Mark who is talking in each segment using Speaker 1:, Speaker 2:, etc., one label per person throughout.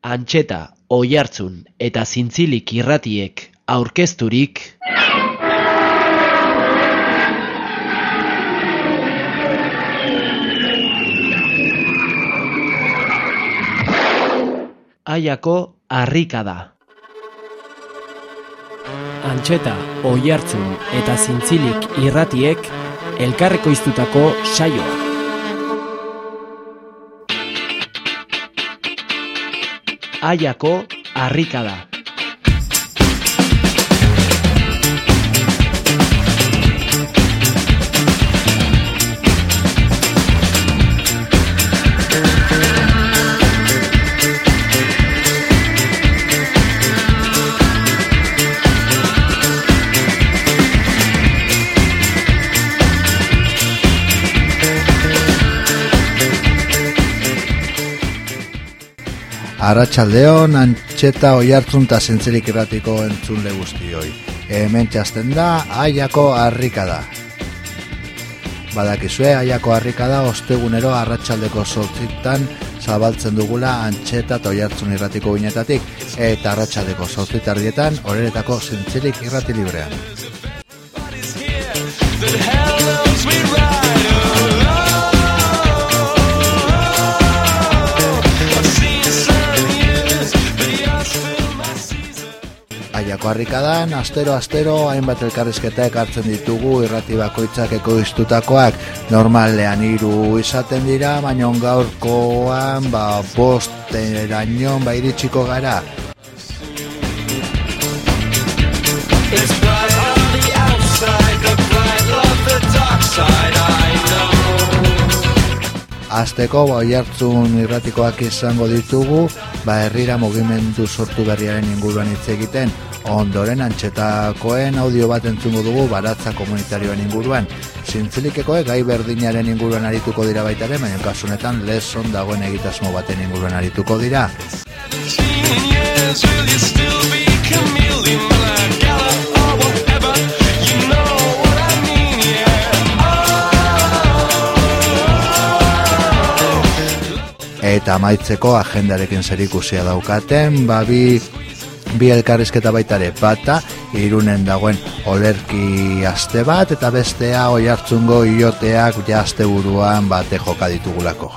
Speaker 1: Antxeta, Oiartzun eta Zintzilik irratiek aurkezturik Aiako harrikada. Antxeta, Oiartzun eta Zintzilik irratiek elkarrekoiztutako saioa. Aiako harrikada.
Speaker 2: Arratxaldeon, antxeta oi hartzun eta zentzelik irratiko entzunle guztioi. Hemen txasten da, aiako harrika da. Badakizue, aiako harrika da, ostegunero arratsaldeko sortzitan zabaltzen dugula antxeta eta oi hartzun irratiko binetatik, eta arratsaldeko sortzitardietan, horretako zentzelik irrati librean. Aiako harrikadan, astero astero hainbat elkarrizketa ekartzen ditugu irrati bakoitzak ekoiztutakoak normalean hiru izaten dira, baina gaurkoan ba bost erainon ba iritsiko gara. Azteko hartzun irratikoak izango ditugu, ba herrira mugimendu sortu berriaren inguruan hitz egiten, ondoren antxetakoen audio bat entzungo dugu baratza komunitarioen inguruan. Zintzilikekoek gai berdinaren inguruan arituko dira baitare, baina kasunetan leson dagoen egitasmo baten inguruan arituko dira. Eta amaitzeko agendarekin zerikusia daukaten, babi bi elkarrizketa baitare bata irunen dagoen olerki aste bat eta bestea oi hartzungo ioteak jazte buruan bate joka ditugulako.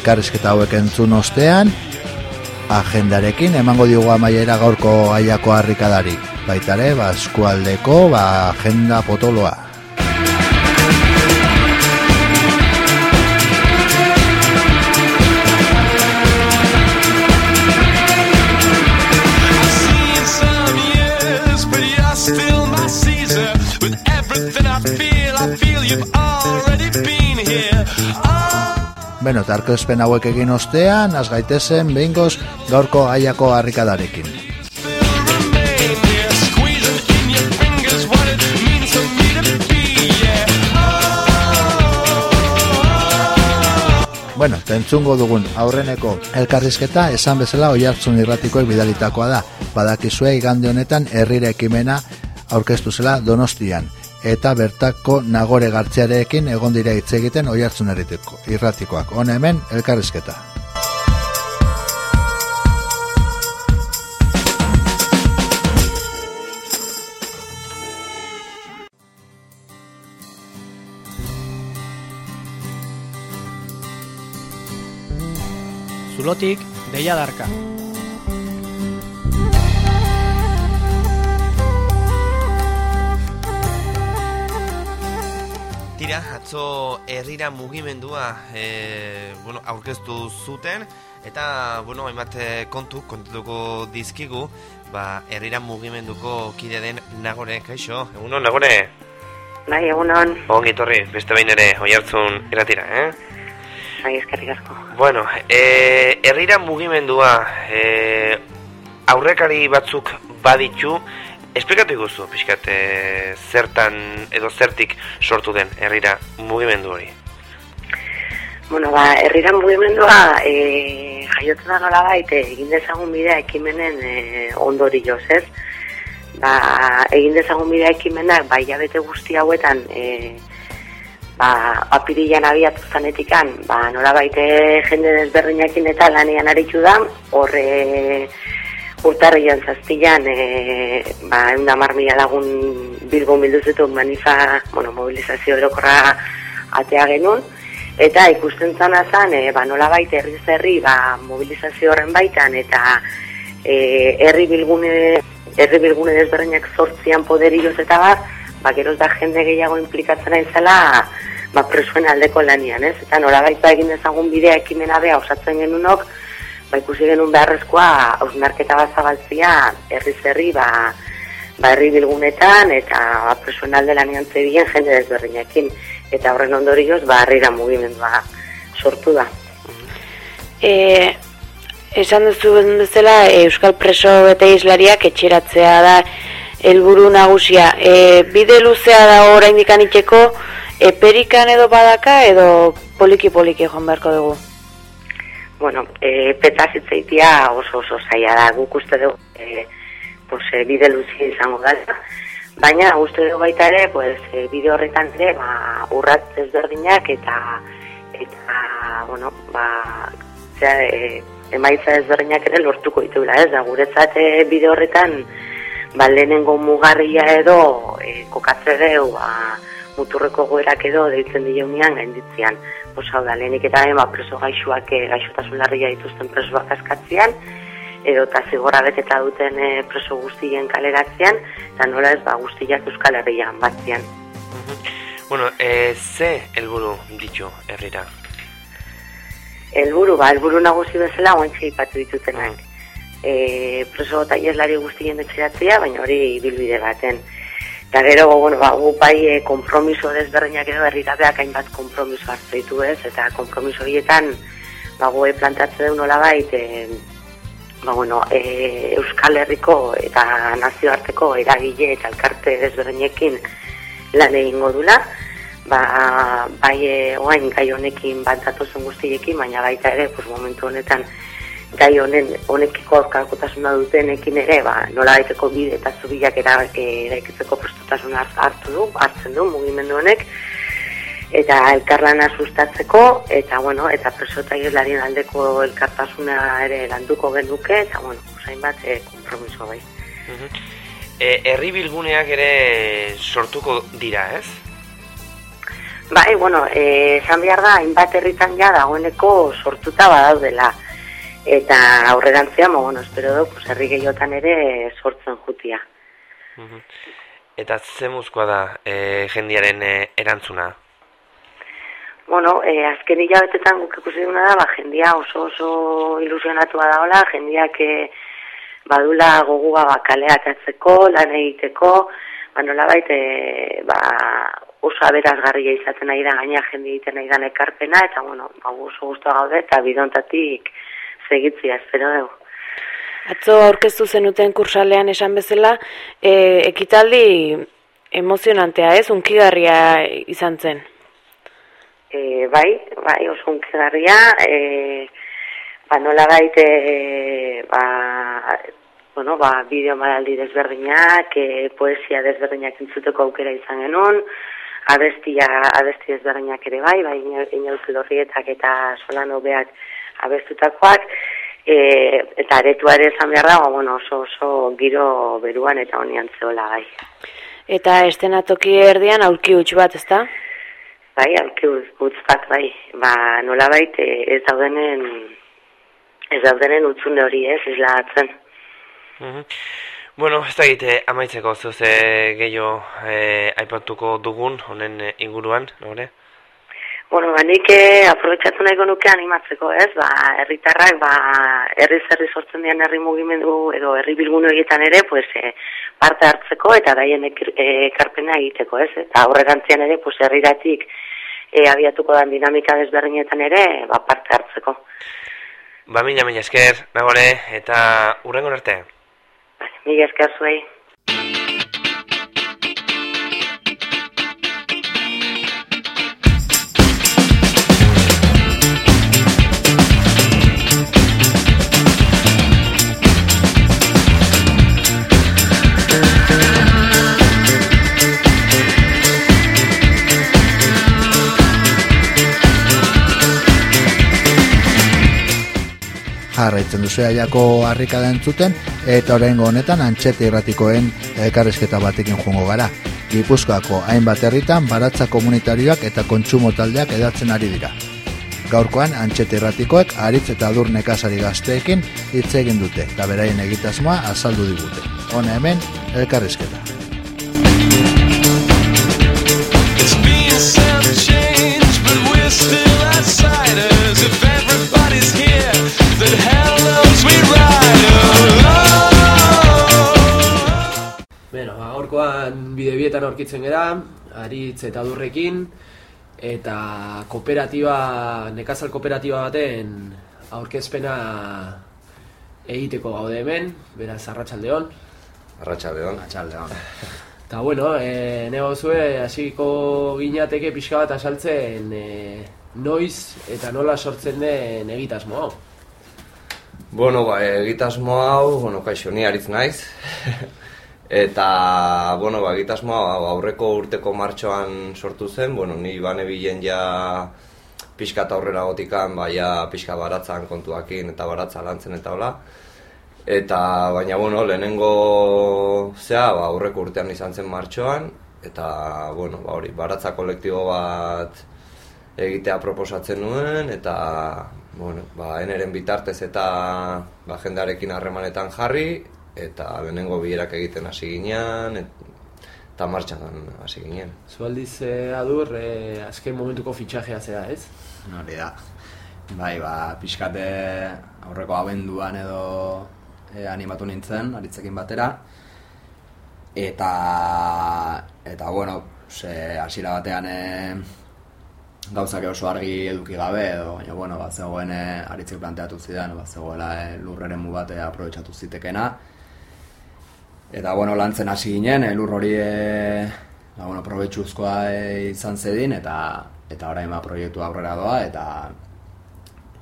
Speaker 2: Elkarrizketa hauek entzun ostean, agendarekin emango diogu amaiera gaurko aiako harrikadari. Baitare, ba, eskualdeko, ba, agenda potoloa. Beno, eta arkezpen hauek egin ostean, az gaitezen, behingoz, gaurko aiako harrikadarekin. Bueno, tentzungo dugun aurreneko elkarrizketa esan bezala oi hartzun irratikoek bidalitakoa da. Badakizue igande honetan herrire ekimena aurkeztu zela donostian eta bertako nagore gartziarekin egon dira hitz egiten oi irratikoak. Hone hemen, elkarrizketa.
Speaker 1: Zulotik, deia darka.
Speaker 3: Tira, atzo herrira mugimendua e, bueno, aurkeztu zuten eta bueno, hainbat eh, kontu kontutuko dizkigu, ba herrira mugimenduko kide den Nagore, kaixo. Egunon Nagore.
Speaker 4: Bai, egunon.
Speaker 3: Ongi torri, beste behin ere oihartzun eratira, eh?
Speaker 4: Bai, eskerrik asko.
Speaker 3: Bueno, e, herrira mugimendua e, aurrekari batzuk baditu, esplikatu iguzu, pixkat, e, zertan edo zertik sortu den herrira mugimendu hori?
Speaker 4: Bueno, ba, herrira mugimendua e, jaiotzen da nola baita egin dezagun bidea ekimenen e, ondori joz, ez? Ba, egin dezagun bidea ekimenak, bai jabete guzti hauetan, e, ba, apirilan abiatu zanetikan, ba, nola baite jende desberdinakin eta lanean aritu da, horre urtarri joan zaztilan, e, ba, eunda marmila lagun bilbo milduzetu manifa, bueno, mobilizazio erokorra atea genuen, Eta ikusten zana zan, e, ba, nola baita herri zerri, ba, mobilizazio horren baitan, eta e, herri bilgune, herri bilgune desberdinak sortzian poderioz eta bat, ba, geroz da jende gehiago implikatzen aizela, ba, presuen aldeko lanian, ez? Eta nola baita egin dezagun bidea ekimena beha osatzen genunok, ba, ikusi genuen beharrezkoa, hausnarketa bat zabaltzia, herri zerri, ba, ba, herri bilgunetan, eta ba, presuen alde lanian zebien jende desberdinekin eta horren ondorioz ba harrira mugimendua sortu da.
Speaker 5: E, esan duzu bezala Euskal Preso eta Islariak etxeratzea da helburu nagusia. E, bide luzea da oraindik anitzeko eperikan edo badaka edo poliki poliki joan beharko dugu.
Speaker 4: Bueno, e, petazitzeitia oso oso zaila da, guk uste dugu e, pues, e, bide luzea izango da, Baina, uste dugu baita ere, pues, e, bideo horretan ere, ba, urrat ezberdinak eta, eta, bueno, ba, zera, e, emaitza ezberdinak ere lortuko ditugula, ez, da, guretzat e, bideo horretan, ba, lehenengo mugarria edo, e, kokatze dugu, ba, muturreko goerak edo, deitzen dileunean, gainditzean. Osa, da, lehenik eta ba, preso gaixuak, e, gaixotasun larria dituzten presoak askatzean, edo eta zigorra beteta duten e, preso guztien kaleratzean, eta nola ez ba, guztiak euskal herrian batzean.
Speaker 3: Bueno, e, ze helburu ditu herrira?
Speaker 4: Helburu, ba, helburu nagusi bezala oen ipatu ditutenak. E, preso eta guztien etxeratzea, baina hori bilbide baten. Eta gero, bueno, ba, gu bai e, kompromiso desberdinak edo herritabeak hainbat kompromiso hartu ez, eta kompromiso horietan, ba, gu plantatze du nola baita, ba, bueno, e, Euskal Herriko eta nazioarteko eragile eta elkarte desberdinekin lan egingo dula, ba, bai e, oain gai honekin bat datozen guztiekin, baina baita ere, pues, momentu honetan, gai honen honekiko aurkakotasuna dutenekin ere, ba, nola baiteko bide eta zubilak eraikitzeko prestutasuna hartu du, hartzen du mugimendu honek, eta elkarlana sustatzeko eta bueno, eta preso eta aldeko elkartasuna ere landuko genuke eta bueno, usain bat e, kompromiso bai.
Speaker 3: E, herri bilguneak ere sortuko dira, ez?
Speaker 4: Bai, bueno, eh esan behar da, hainbat herritan ja dagoeneko sortuta badaudela. Eta aurrerantzia, mo, bueno, espero du, pues, herri gehiotan ere sortzen jutia.
Speaker 3: Eta zemuzkoa da e, jendiaren e, erantzuna?
Speaker 4: bueno, e, azken hilabetetan guk ikusi duna da, ba, jendia oso oso ilusionatua da hola, jendiak e, badula gogua ba, kaleatatzeko, lan egiteko, ba, nola baite, ba, oso aberazgarria izaten nahi da, gaina jende egiten nahi da ekarpena, eta bueno, ba, oso guztua gaude, eta bidontatik segitzia, espero dugu.
Speaker 5: Atzo aurkeztu zenuten kursalean esan bezala, e, ekitaldi emozionantea ez, unkigarria izan zen
Speaker 4: e, bai, bai, oso unkegarria, e, ba, nola gaite, e, ba, bueno, ba, bideo maraldi desberdinak, e, poesia desberdinak intzuteko aukera izan genuen, abestia, abesti desberdinak ere bai, bai, inautu dorrietak eta solano beak abestutakoak, e, eta aretu ere esan behar da, ba, bueno, oso, oso giro beruan eta honian zehola bai.
Speaker 5: Eta estenatoki erdian aurki utx bat, ezta?
Speaker 4: bai, alki utz bat, bai, ba, nola baite ez daudenen, ez daudenen utzune hori ez, ez lagatzen.
Speaker 3: Mm Bueno, ez da egite amaitzeko zuze gehiago eh, aipatuko dugun, honen eh, inguruan, nore?
Speaker 4: Bueno, ba, nik eh, aprobetsatu nahiko nuke animatzeko, ez? Ba, herritarrak, ba, herri zerri sortzen dian herri mugimendu edo herri bilgunu egiten ere, pues, eh, parte hartzeko eta daien ekarpena egiteko, ez? Eta horregantzian ere, pues, herriratik e, abiatuko dan dinamika desberdinetan ere ba, parte hartzeko.
Speaker 3: Ba, mila, mila esker, nagore, eta urrengo arte.
Speaker 4: Mila esker zuei.
Speaker 2: Jarraitzen duzu aiako harrika da entzuten, eta oraingo honetan antxete irratikoen elkarrezketa batekin joango gara. Gipuzkoako hainbat herritan baratza komunitarioak eta kontsumo taldeak edatzen ari dira. Gaurkoan antxete irratikoek aritz eta dur nekazari gazteekin hitz egin dute, eta beraien egitasmoa azaldu digute. Hone hemen, elkarrezketa.
Speaker 6: It's being some change, but we're still outsiders. If everybody's here,
Speaker 1: bide bietan aurkitzen gera, aritz eta durrekin, eta kooperatiba, nekazal kooperatiba baten aurkezpena egiteko gaude hemen, beraz arratsaldeon.
Speaker 7: Arratxaldeon.
Speaker 8: Atxaldeon.
Speaker 1: Eta bueno, e, nego zue, hasiko ginateke pixka bat asaltzen e, noiz eta nola sortzen den egitasmo hau.
Speaker 7: Bueno, ba, egitasmo hau, bueno, kaixo, ni aritz naiz. Eta, bueno, ba, egitasmo hau aurreko urteko martxoan sortu zen, bueno, ni bane bilen ja pixka eta aurrera gotikan, ba, ja pixka baratzan kontuakin eta baratza lantzen eta hola. Eta, baina, bueno, lehenengo zea, ba, aurreko urtean izan zen martxoan, eta, bueno, ba, hori, baratza kolektibo bat egitea proposatzen nuen, eta, bueno, ba, eneren bitartez eta ba, jendearekin harremanetan jarri, eta lehenengo bilerak egiten hasi ginean, et, eta martxan hasi ginen.
Speaker 1: Zualdiz e, adur, e, azken momentuko fitxajea zea, ez?
Speaker 8: Hori da. Bai, ba, pixkate aurreko abenduan edo e, animatu nintzen, aritzekin batera. Eta, eta bueno, ze hasiera batean e, gauzak oso argi eduki gabe, edo, baina, bueno, bat zegoen e, aritzek planteatu zidan, bat zegoela e, lurreren mu bate aprobetsatu zitekena. Eta, bueno, lantzen hasi ginen, e, lur hori e, ba, bueno, probetxuzkoa e, izan zedin, eta eta orain ba proiektu aurrera doa, eta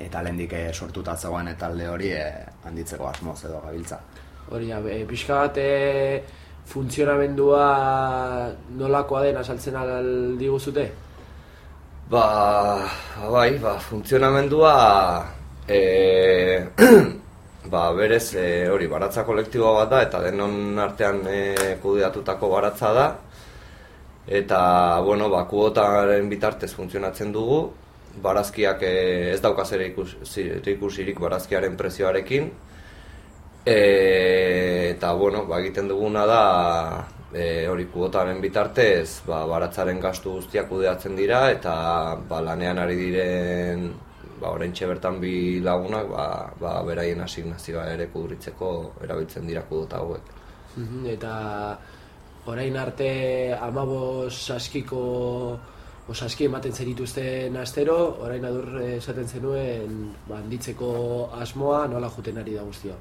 Speaker 8: eta lehendik e, sortuta zegoen talde hori e, handitzeko asmoz edo gabiltza.
Speaker 1: Hori, ja, e, pixka bat e, funtzionamendua nolakoa den asaltzen aldi guzute?
Speaker 7: Ba, ba, bai, ba, funtzionamendua e, ba, berez e, hori baratza kolektiboa bat da eta denon artean e, kudeatutako baratza da. Eta bueno, ba, kuotaren bitartez funtzionatzen dugu. Barazkiak e, ez dauka zer ikus, ikusirik barazkiaren prezioarekin. E, eta bueno, ba, egiten duguna da e, hori kuotaren bitartez ba, baratzaren gastu guztiak kudeatzen dira eta ba, lanean ari diren ba, oraintxe bertan bi lagunak ba, ba, beraien asignazioa ere kudritzeko erabiltzen dira kuota hauek.
Speaker 1: Mhm, Eta orain arte amabos saskiko osaski ematen zenituzten astero, orain adur eh, esaten zenuen ba, handitzeko asmoa nola juten ari da guztia.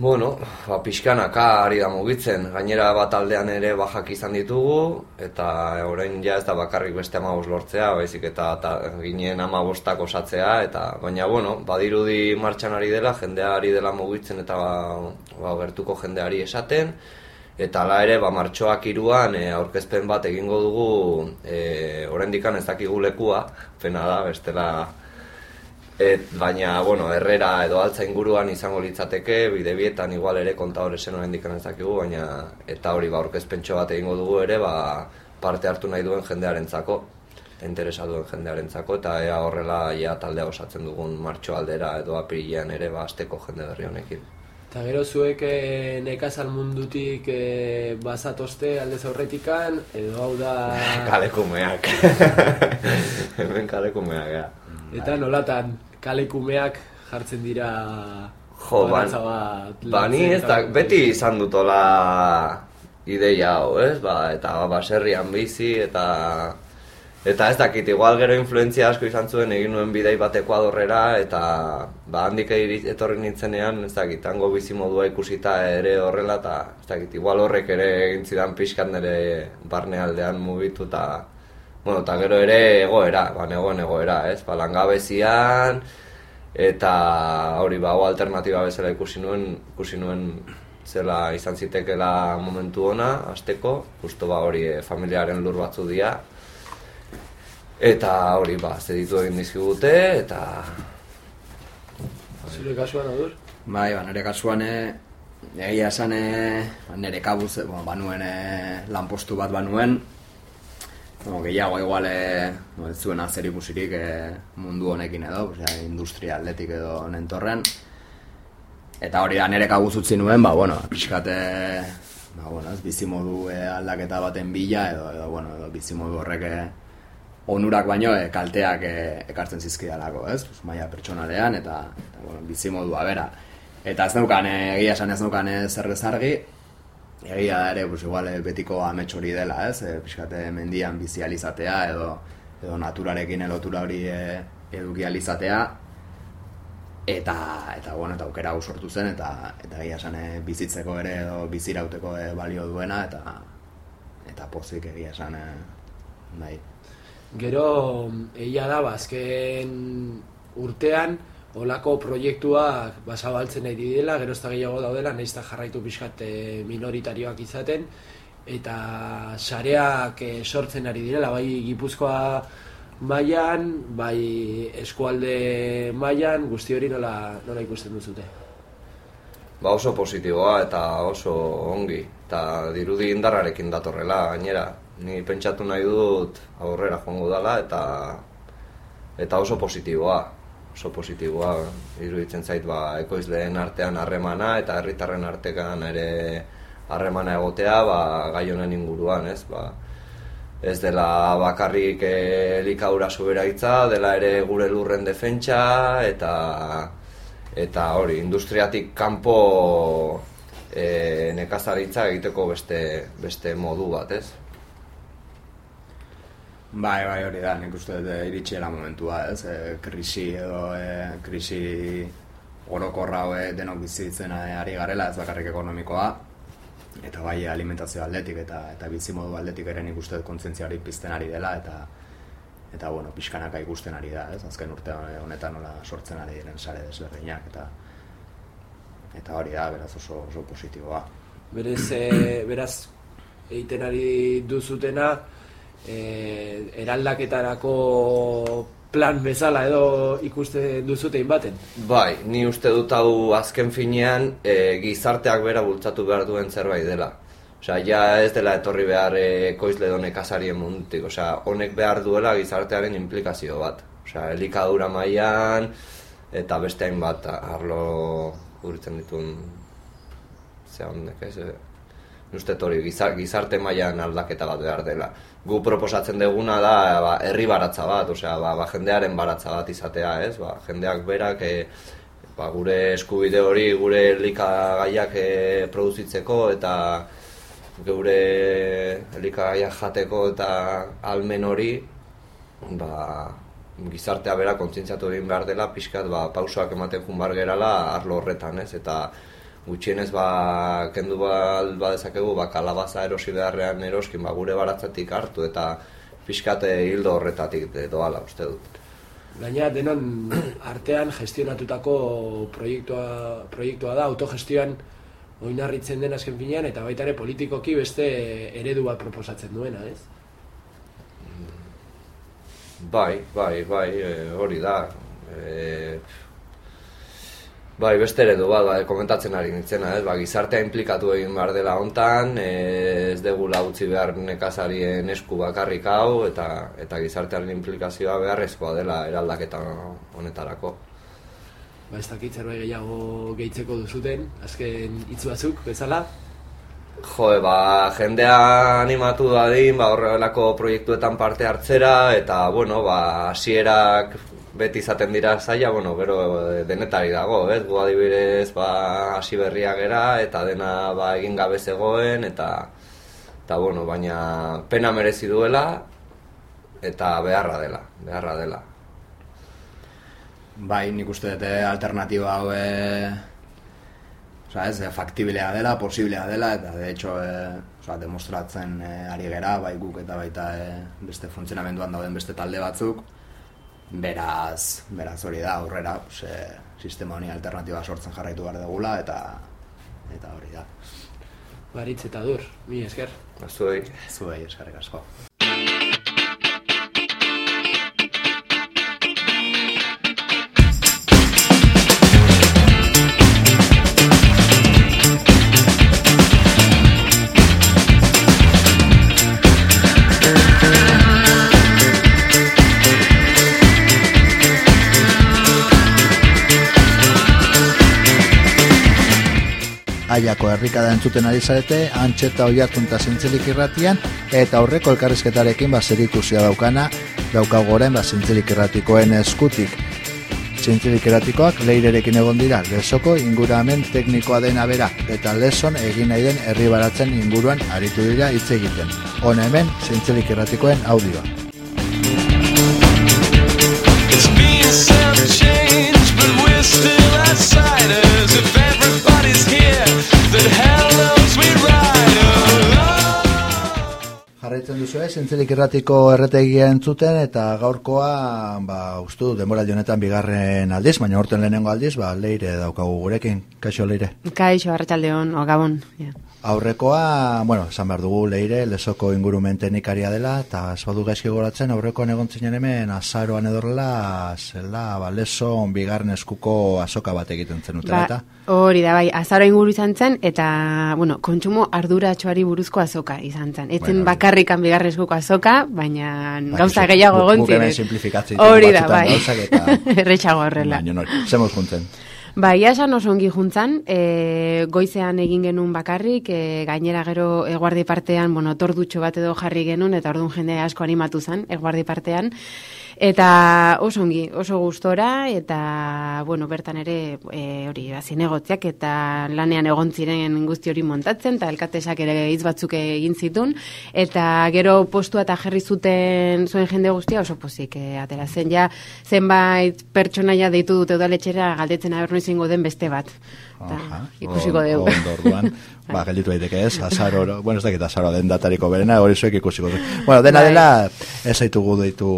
Speaker 7: Bueno, ba, pixkanaka ari da mugitzen, gainera bat aldean ere bajak izan ditugu, eta orain ja ez da bakarrik beste amabos lortzea, baizik eta, eta ginen amabostak osatzea, eta baina, bueno, badirudi martxan ari dela, jendea ari dela mugitzen eta ba, ba, gertuko jendeari esaten, eta hala ere, ba, martxoak iruan e, aurkezpen bat egingo dugu, e, oraindikan ez dakigu lekua, pena da, bestela Et, baina, bueno, herrera edo altza inguruan izango litzateke, bidebietan igual ere kontadore zen oraindik ez dakigu, baina eta hori ba aurkezpentxo bat egingo dugu ere, ba, parte hartu nahi duen jendearentzako, interesa duen jendearentzako eta ea horrela ja taldea osatzen dugun martxo aldera edo apirilean ere ba asteko jende berri honekin.
Speaker 1: Eta gero zuek e, nekazal mundutik e, bazatozte aldez aurretikan, edo hau da...
Speaker 7: Kalekumeak. Hemen kalekumeak, ja.
Speaker 1: Eta nolatan kalekumeak jartzen dira
Speaker 7: Jo, ban,
Speaker 1: bat
Speaker 7: ba, ni ez da, beti izan dutola ideia hau, ez? Ba, eta baserrian bizi eta Eta ez dakit, igual gero influentzia asko izan zuen egin nuen bidei bat Ekuadorrera eta ba, handik etorri nintzenean, ez dakit, hango bizimodua ikusita ere horrela eta ez dakit, igual horrek ere egin zidan pixkat nire barnealdean mugitu eta bueno, eta gero ere egoera, ba, negoen egoera, ez, ba, langabezian eta hori ba, alternatiba bezala ikusi nuen, ikusi nuen zela izan zitekela momentu ona, asteko, justo ba hori eh, familiaren lur batzu dira, Eta hori, ba, zeditu egin dizkigute, eta...
Speaker 1: Zure kasuan, adur?
Speaker 8: Bai, ba, nire kasuan, eh, egia esan, eh, ba, nire kabuz, bueno, banuen eh, lanpostu bat banuen, bueno, gehiago igual eh, no, ez zuena zer ikusirik eh, mundu honekin edo, osea, industria atletik edo nentorren. Eta hori da nire kabuz utzi nuen, ba, bueno, pixkat, eh, ba, bueno, ez bizimodu eh, aldaketa baten bila, edo, edo, bueno, edo bizimodu horrek eh, onurak baino e, kalteak e, ekartzen zizkidalako, ez? Pues, maia pertsonalean eta, eta bueno, bizimodua bera. Eta ez neukan, e, egia esan ez neukan e, zer argi, egia da ere, pues, igual, e, betiko amets hori dela, ez? E, pixkate mendian bizializatea edo, edo naturarekin elotura hori e, eduki alizatea. Eta, eta, bueno, eta aukera hau sortu zen, eta, eta egia esan bizitzeko ere edo bizirauteko e, balio duena, eta, eta pozik egia esan, e, bai.
Speaker 1: Gero, egia da, ba, azken urtean, olako proiektuak basabaltzen nahi didela, gero ez da gehiago daudela, nahiz eta jarraitu pixkat eh, minoritarioak izaten, eta sareak eh, sortzen ari direla, bai Gipuzkoa mailan, bai eskualde mailan, guzti hori nola, nola ikusten duzute.
Speaker 7: Ba oso positiboa eta oso ongi, eta dirudi indarrarekin datorrela, gainera. Ni pentsatu nahi dut aurrera joango dela eta eta oso positiboa. Oso positiboa iruditzen zait ba ekoizleen artean harremana eta herritarren artean ere harremana egotea ba gai honen inguruan, ez? Ba, ez dela bakarrik elikadura soberaitza, dela ere gure lurren defentsa eta eta hori, industriatik kanpo e, nekazaritza egiteko beste, beste modu bat, ez?
Speaker 8: Bai, bai, hori da, nik uste dut eh, iritsiela momentua, ez? E, krisi edo e, krisi orokorra eh, denok bizitzen ari garela, ez bakarrik ekonomikoa, eta bai alimentazio aldetik eta eta bizimodu aldetik ere nik uste dut kontzientzia hori pizten ari dela, eta eta bueno, pixkanaka ikusten ari da, ez? Azken urte honetan nola sortzen ari diren sare desberdinak, eta eta hori da, beraz oso, oso positiboa.
Speaker 1: Berez, e, beraz, egiten ari duzutena, e, eraldaketarako plan bezala edo ikusten duzutein baten.
Speaker 7: Bai, ni uste dut hau azken finean e, gizarteak bera bultzatu behar duen zerbait dela. Osea, ja ez dela etorri behar e, ekoizle edo nekazarien mundutik. Osea, honek behar duela gizartearen implikazio bat. Osea, elikadura mailan eta beste hainbat arlo uritzen dituen ze honek ez, e, uste gizar, gizarte mailan aldaketa bat behar dela. Gu proposatzen deguna da ba, herri baratza bat, osea, ba, ba, jendearen baratza bat izatea, ez? Ba, jendeak berak e, ba, gure eskubide hori, gure elikagaiak e, produzitzeko eta gure elikagaiak jateko eta almen hori ba, gizartea bera kontzientziatu egin behar dela pixkat ba, pausoak ematen jun bar gerala arlo horretan, ez? Eta gutxienez ba, kendu bal badezakegu ba, kalabaza erosi beharrean eroskin ba, gure baratzatik hartu eta pixkate hildo horretatik doala uste dut.
Speaker 1: Gaina denon artean gestionatutako proiektua, proiektua da, autogestioan oinarritzen den azken finean, eta baita ere politikoki beste eredu bat proposatzen duena, ez?
Speaker 7: Bai, bai, bai, e, hori da. E, bai, beste eredu bat, bai, komentatzen ari nintzena, ez? Ba, gizartea implikatu egin behar dela hontan, ez degula utzi behar nekazarien esku bakarrik hau, eta, eta gizartearen implikazioa beharrezkoa dela eraldaketa honetarako.
Speaker 1: Ba, ez dakit zerbait gehiago gehitzeko duzuten, azken hitz batzuk bezala.
Speaker 7: Jo, ba, jendea animatu dadin, ba, horrelako proiektuetan parte hartzera, eta, bueno, ba, hasierak beti izaten dira zaila, bueno, gero eh, denetari dago, ez? Gu adibidez, ba, hasi berria gera, eta dena, ba, egin gabe zegoen, eta, eta, bueno, baina pena merezi duela, eta beharra dela, beharra dela.
Speaker 8: Bai, nik uste dute alternatiba hau e, Osa, ez, eh, faktibilea dela, posiblea dela, eta de hecho, e, osa, demostratzen e, ari gera, bai guk eta baita e, beste funtzionamenduan dauden beste talde batzuk, beraz, beraz hori da, aurrera, pues, e, sistema honi alternatiba sortzen jarraitu behar dugula, eta eta hori da.
Speaker 1: Baritz eta dur, mi esker.
Speaker 7: Zuei.
Speaker 8: Zuei, eskarrik asko.
Speaker 2: Aiako herrikada entzuten ari zarete, antxeta oiartun eta irratian, eta aurreko elkarrizketarekin ba zerikusia daukana, daukagoren ba zintzilik irratikoen eskutik. Zintzilik irratikoak leirerekin egon dira, lesoko inguramen teknikoa dena bera, eta leson egin nahi den herri baratzen inguruan aritu dira hitz egiten. Hona hemen, zintzilik irratikoen audioa.
Speaker 6: It's some change, but we're still outsiders.
Speaker 2: Jarraitzen duzu ez, zintzilik irratiko erretegia entzuten, eta gaurkoa, ba, ustu, denbora honetan bigarren aldiz, baina horten lehenengo aldiz, ba, leire daukagu gurekin, kaixo leire.
Speaker 9: Kaixo, arratsaldeon, o gabon. Ja.
Speaker 2: Aurrekoa, bueno, esan behar dugu leire, lesoko ingurumen teknikaria dela, eta esbadu gaizki goratzen, aurrekoan egon zinen hemen, azaroan edorrela, zela, ba, leson bigarren eskuko azoka bat egiten zenuten,
Speaker 9: Ba,
Speaker 2: eta?
Speaker 9: hori da, bai, azaro inguru izan zen, eta, bueno, kontsumo arduratxoari buruzko azoka izan zen. Etzen
Speaker 2: Bueno,
Speaker 9: bakarrikan bigarren eskuko azoka, baina
Speaker 2: Bai,
Speaker 9: gauza gehiago egon
Speaker 2: guk hemen
Speaker 9: ziren.
Speaker 2: simplifikatzen ditugu
Speaker 9: Hori da, bai.
Speaker 2: gauzak eta-
Speaker 9: Erretxago horrela.
Speaker 2: Baina nori, zemuz juntzen.
Speaker 9: Ba, ia esan oso ongi juntzan, e, goizean egin genuen bakarrik, e, gainera gero eguardi partean, bueno, tordutxo bat edo jarri genuen, eta orduan jende asko animatu zen, eguardi partean. Eta oso ongi, oso gustora, eta, bueno, bertan ere, e, hori, zinegotziak, eta lanean egon ziren guzti hori montatzen, eta elkatesak ere hitz batzuk egin zitun, eta gero postua eta jarri zuten zuen jende guztia oso pozik e, atera zen, ja, zenbait pertsonaia deitu dute udaletxera galdetzen aber noiz den beste bat. Eta,
Speaker 2: Aha,
Speaker 9: ikusiko dugu.
Speaker 2: ondo orduan, ba, gelditu daiteke ez, azaro, bueno, ez dakit azaro den datariko berena, hori zuek ikusiko du. Bueno, dena
Speaker 9: Bai.
Speaker 2: dela, ez zaitugu deitu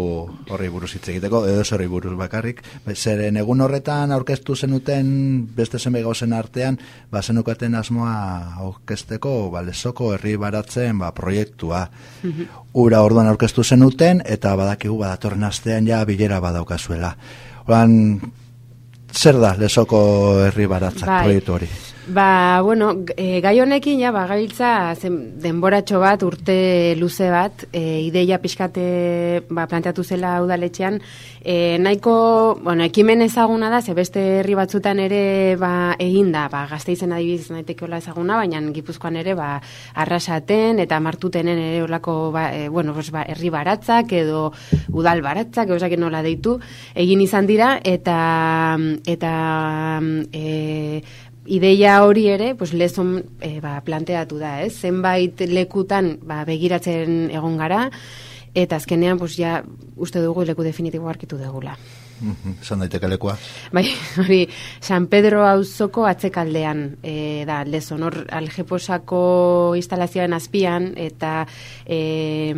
Speaker 2: horri buruz hitz egiteko, edo horri buruz bakarrik, Ba, zeren egun horretan aurkeztu zenuten beste zenbait gauzen artean, ba, zenukaten asmoa aurkezteko, ba, lesoko herri baratzen, ba, proiektua. Ura orduan aurkeztu zenuten, eta badakigu badatorren astean ja bilera badaukazuela. Oran, zer da lesoko herri baratzak
Speaker 9: Bai.
Speaker 2: proiektu hori?
Speaker 9: Ba, bueno, e, gai honekin, ja, ba, gabiltza zen, denboratxo bat, urte luze bat, e, ideia pixkate ba, planteatu zela udaletxean, e, nahiko, bueno, ekimen ezaguna da, ze beste herri batzutan ere ba, egin da, ba, gazte izen adibidez naitekeola ezaguna, baina gipuzkoan ere ba, arrasaten eta martutenen ere olako, ba, e, bueno, pues, ba, herri baratzak edo udal baratzak, edo nola deitu, egin izan dira, eta, eta e, ideia hori ere, pues lezon e, ba, planteatu da, ez? Zenbait lekutan ba, begiratzen egon gara, eta azkenean, pues ja, uste dugu leku definitibo arkitu dugula.
Speaker 2: Mhm, Esan daiteke lekua.
Speaker 9: Bai, hori, San Pedro auzoko atzekaldean e, da, lezon, hor aljeposako instalazioaren azpian, eta e,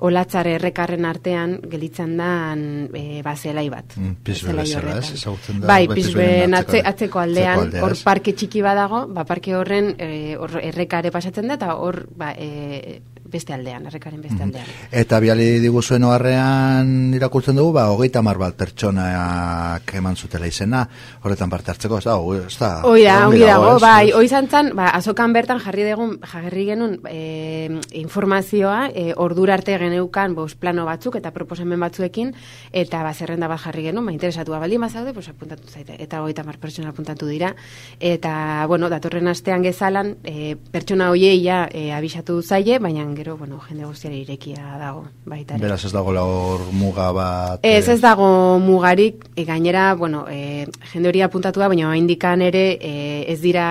Speaker 9: olatzar errekarren artean gelitzen da e, ba, zelai bat.
Speaker 2: Mm, Pizbe bezala, ez? Ezagutzen da,
Speaker 9: Bai, pizben
Speaker 2: Pizberen
Speaker 9: atze,
Speaker 2: atzeko-
Speaker 9: aldean, hor parke txiki badago, ba, parke horren e, hor errekare pasatzen da, eta hor ba, e, beste aldean, errekaren beste aldean.
Speaker 2: Eta biali diguzuen oharrean irakurtzen dugu, ba, hogeita mar bat pertsonak eman zutela izena, horretan parte hartzeko, ez da, ez da.
Speaker 9: Hoi da, ongi dago,
Speaker 2: ez?
Speaker 9: bai, hoi zantzan, ba, azokan bertan jarri degun, jarri genuen e, informazioa, e, ordura arte geneukan, bos, plano batzuk eta proposamen batzuekin, eta ba, zerrenda bat jarri genuen, ba, interesatua bali mazaude, pues, apuntatu zaite, eta hogeita mar pertsona apuntatu dira, eta, bueno, datorren astean gezalan, e, pertsona hoiei ja e, abisatu zaie, baina gero, bueno, jende guztiari irekia dago, baita ere.
Speaker 2: Beraz ez dago hor muga bat.
Speaker 9: Ez
Speaker 2: eh,
Speaker 9: ez dago mugarik, e, gainera, bueno, e, jende hori apuntatu da, baina indikan ere e, ez dira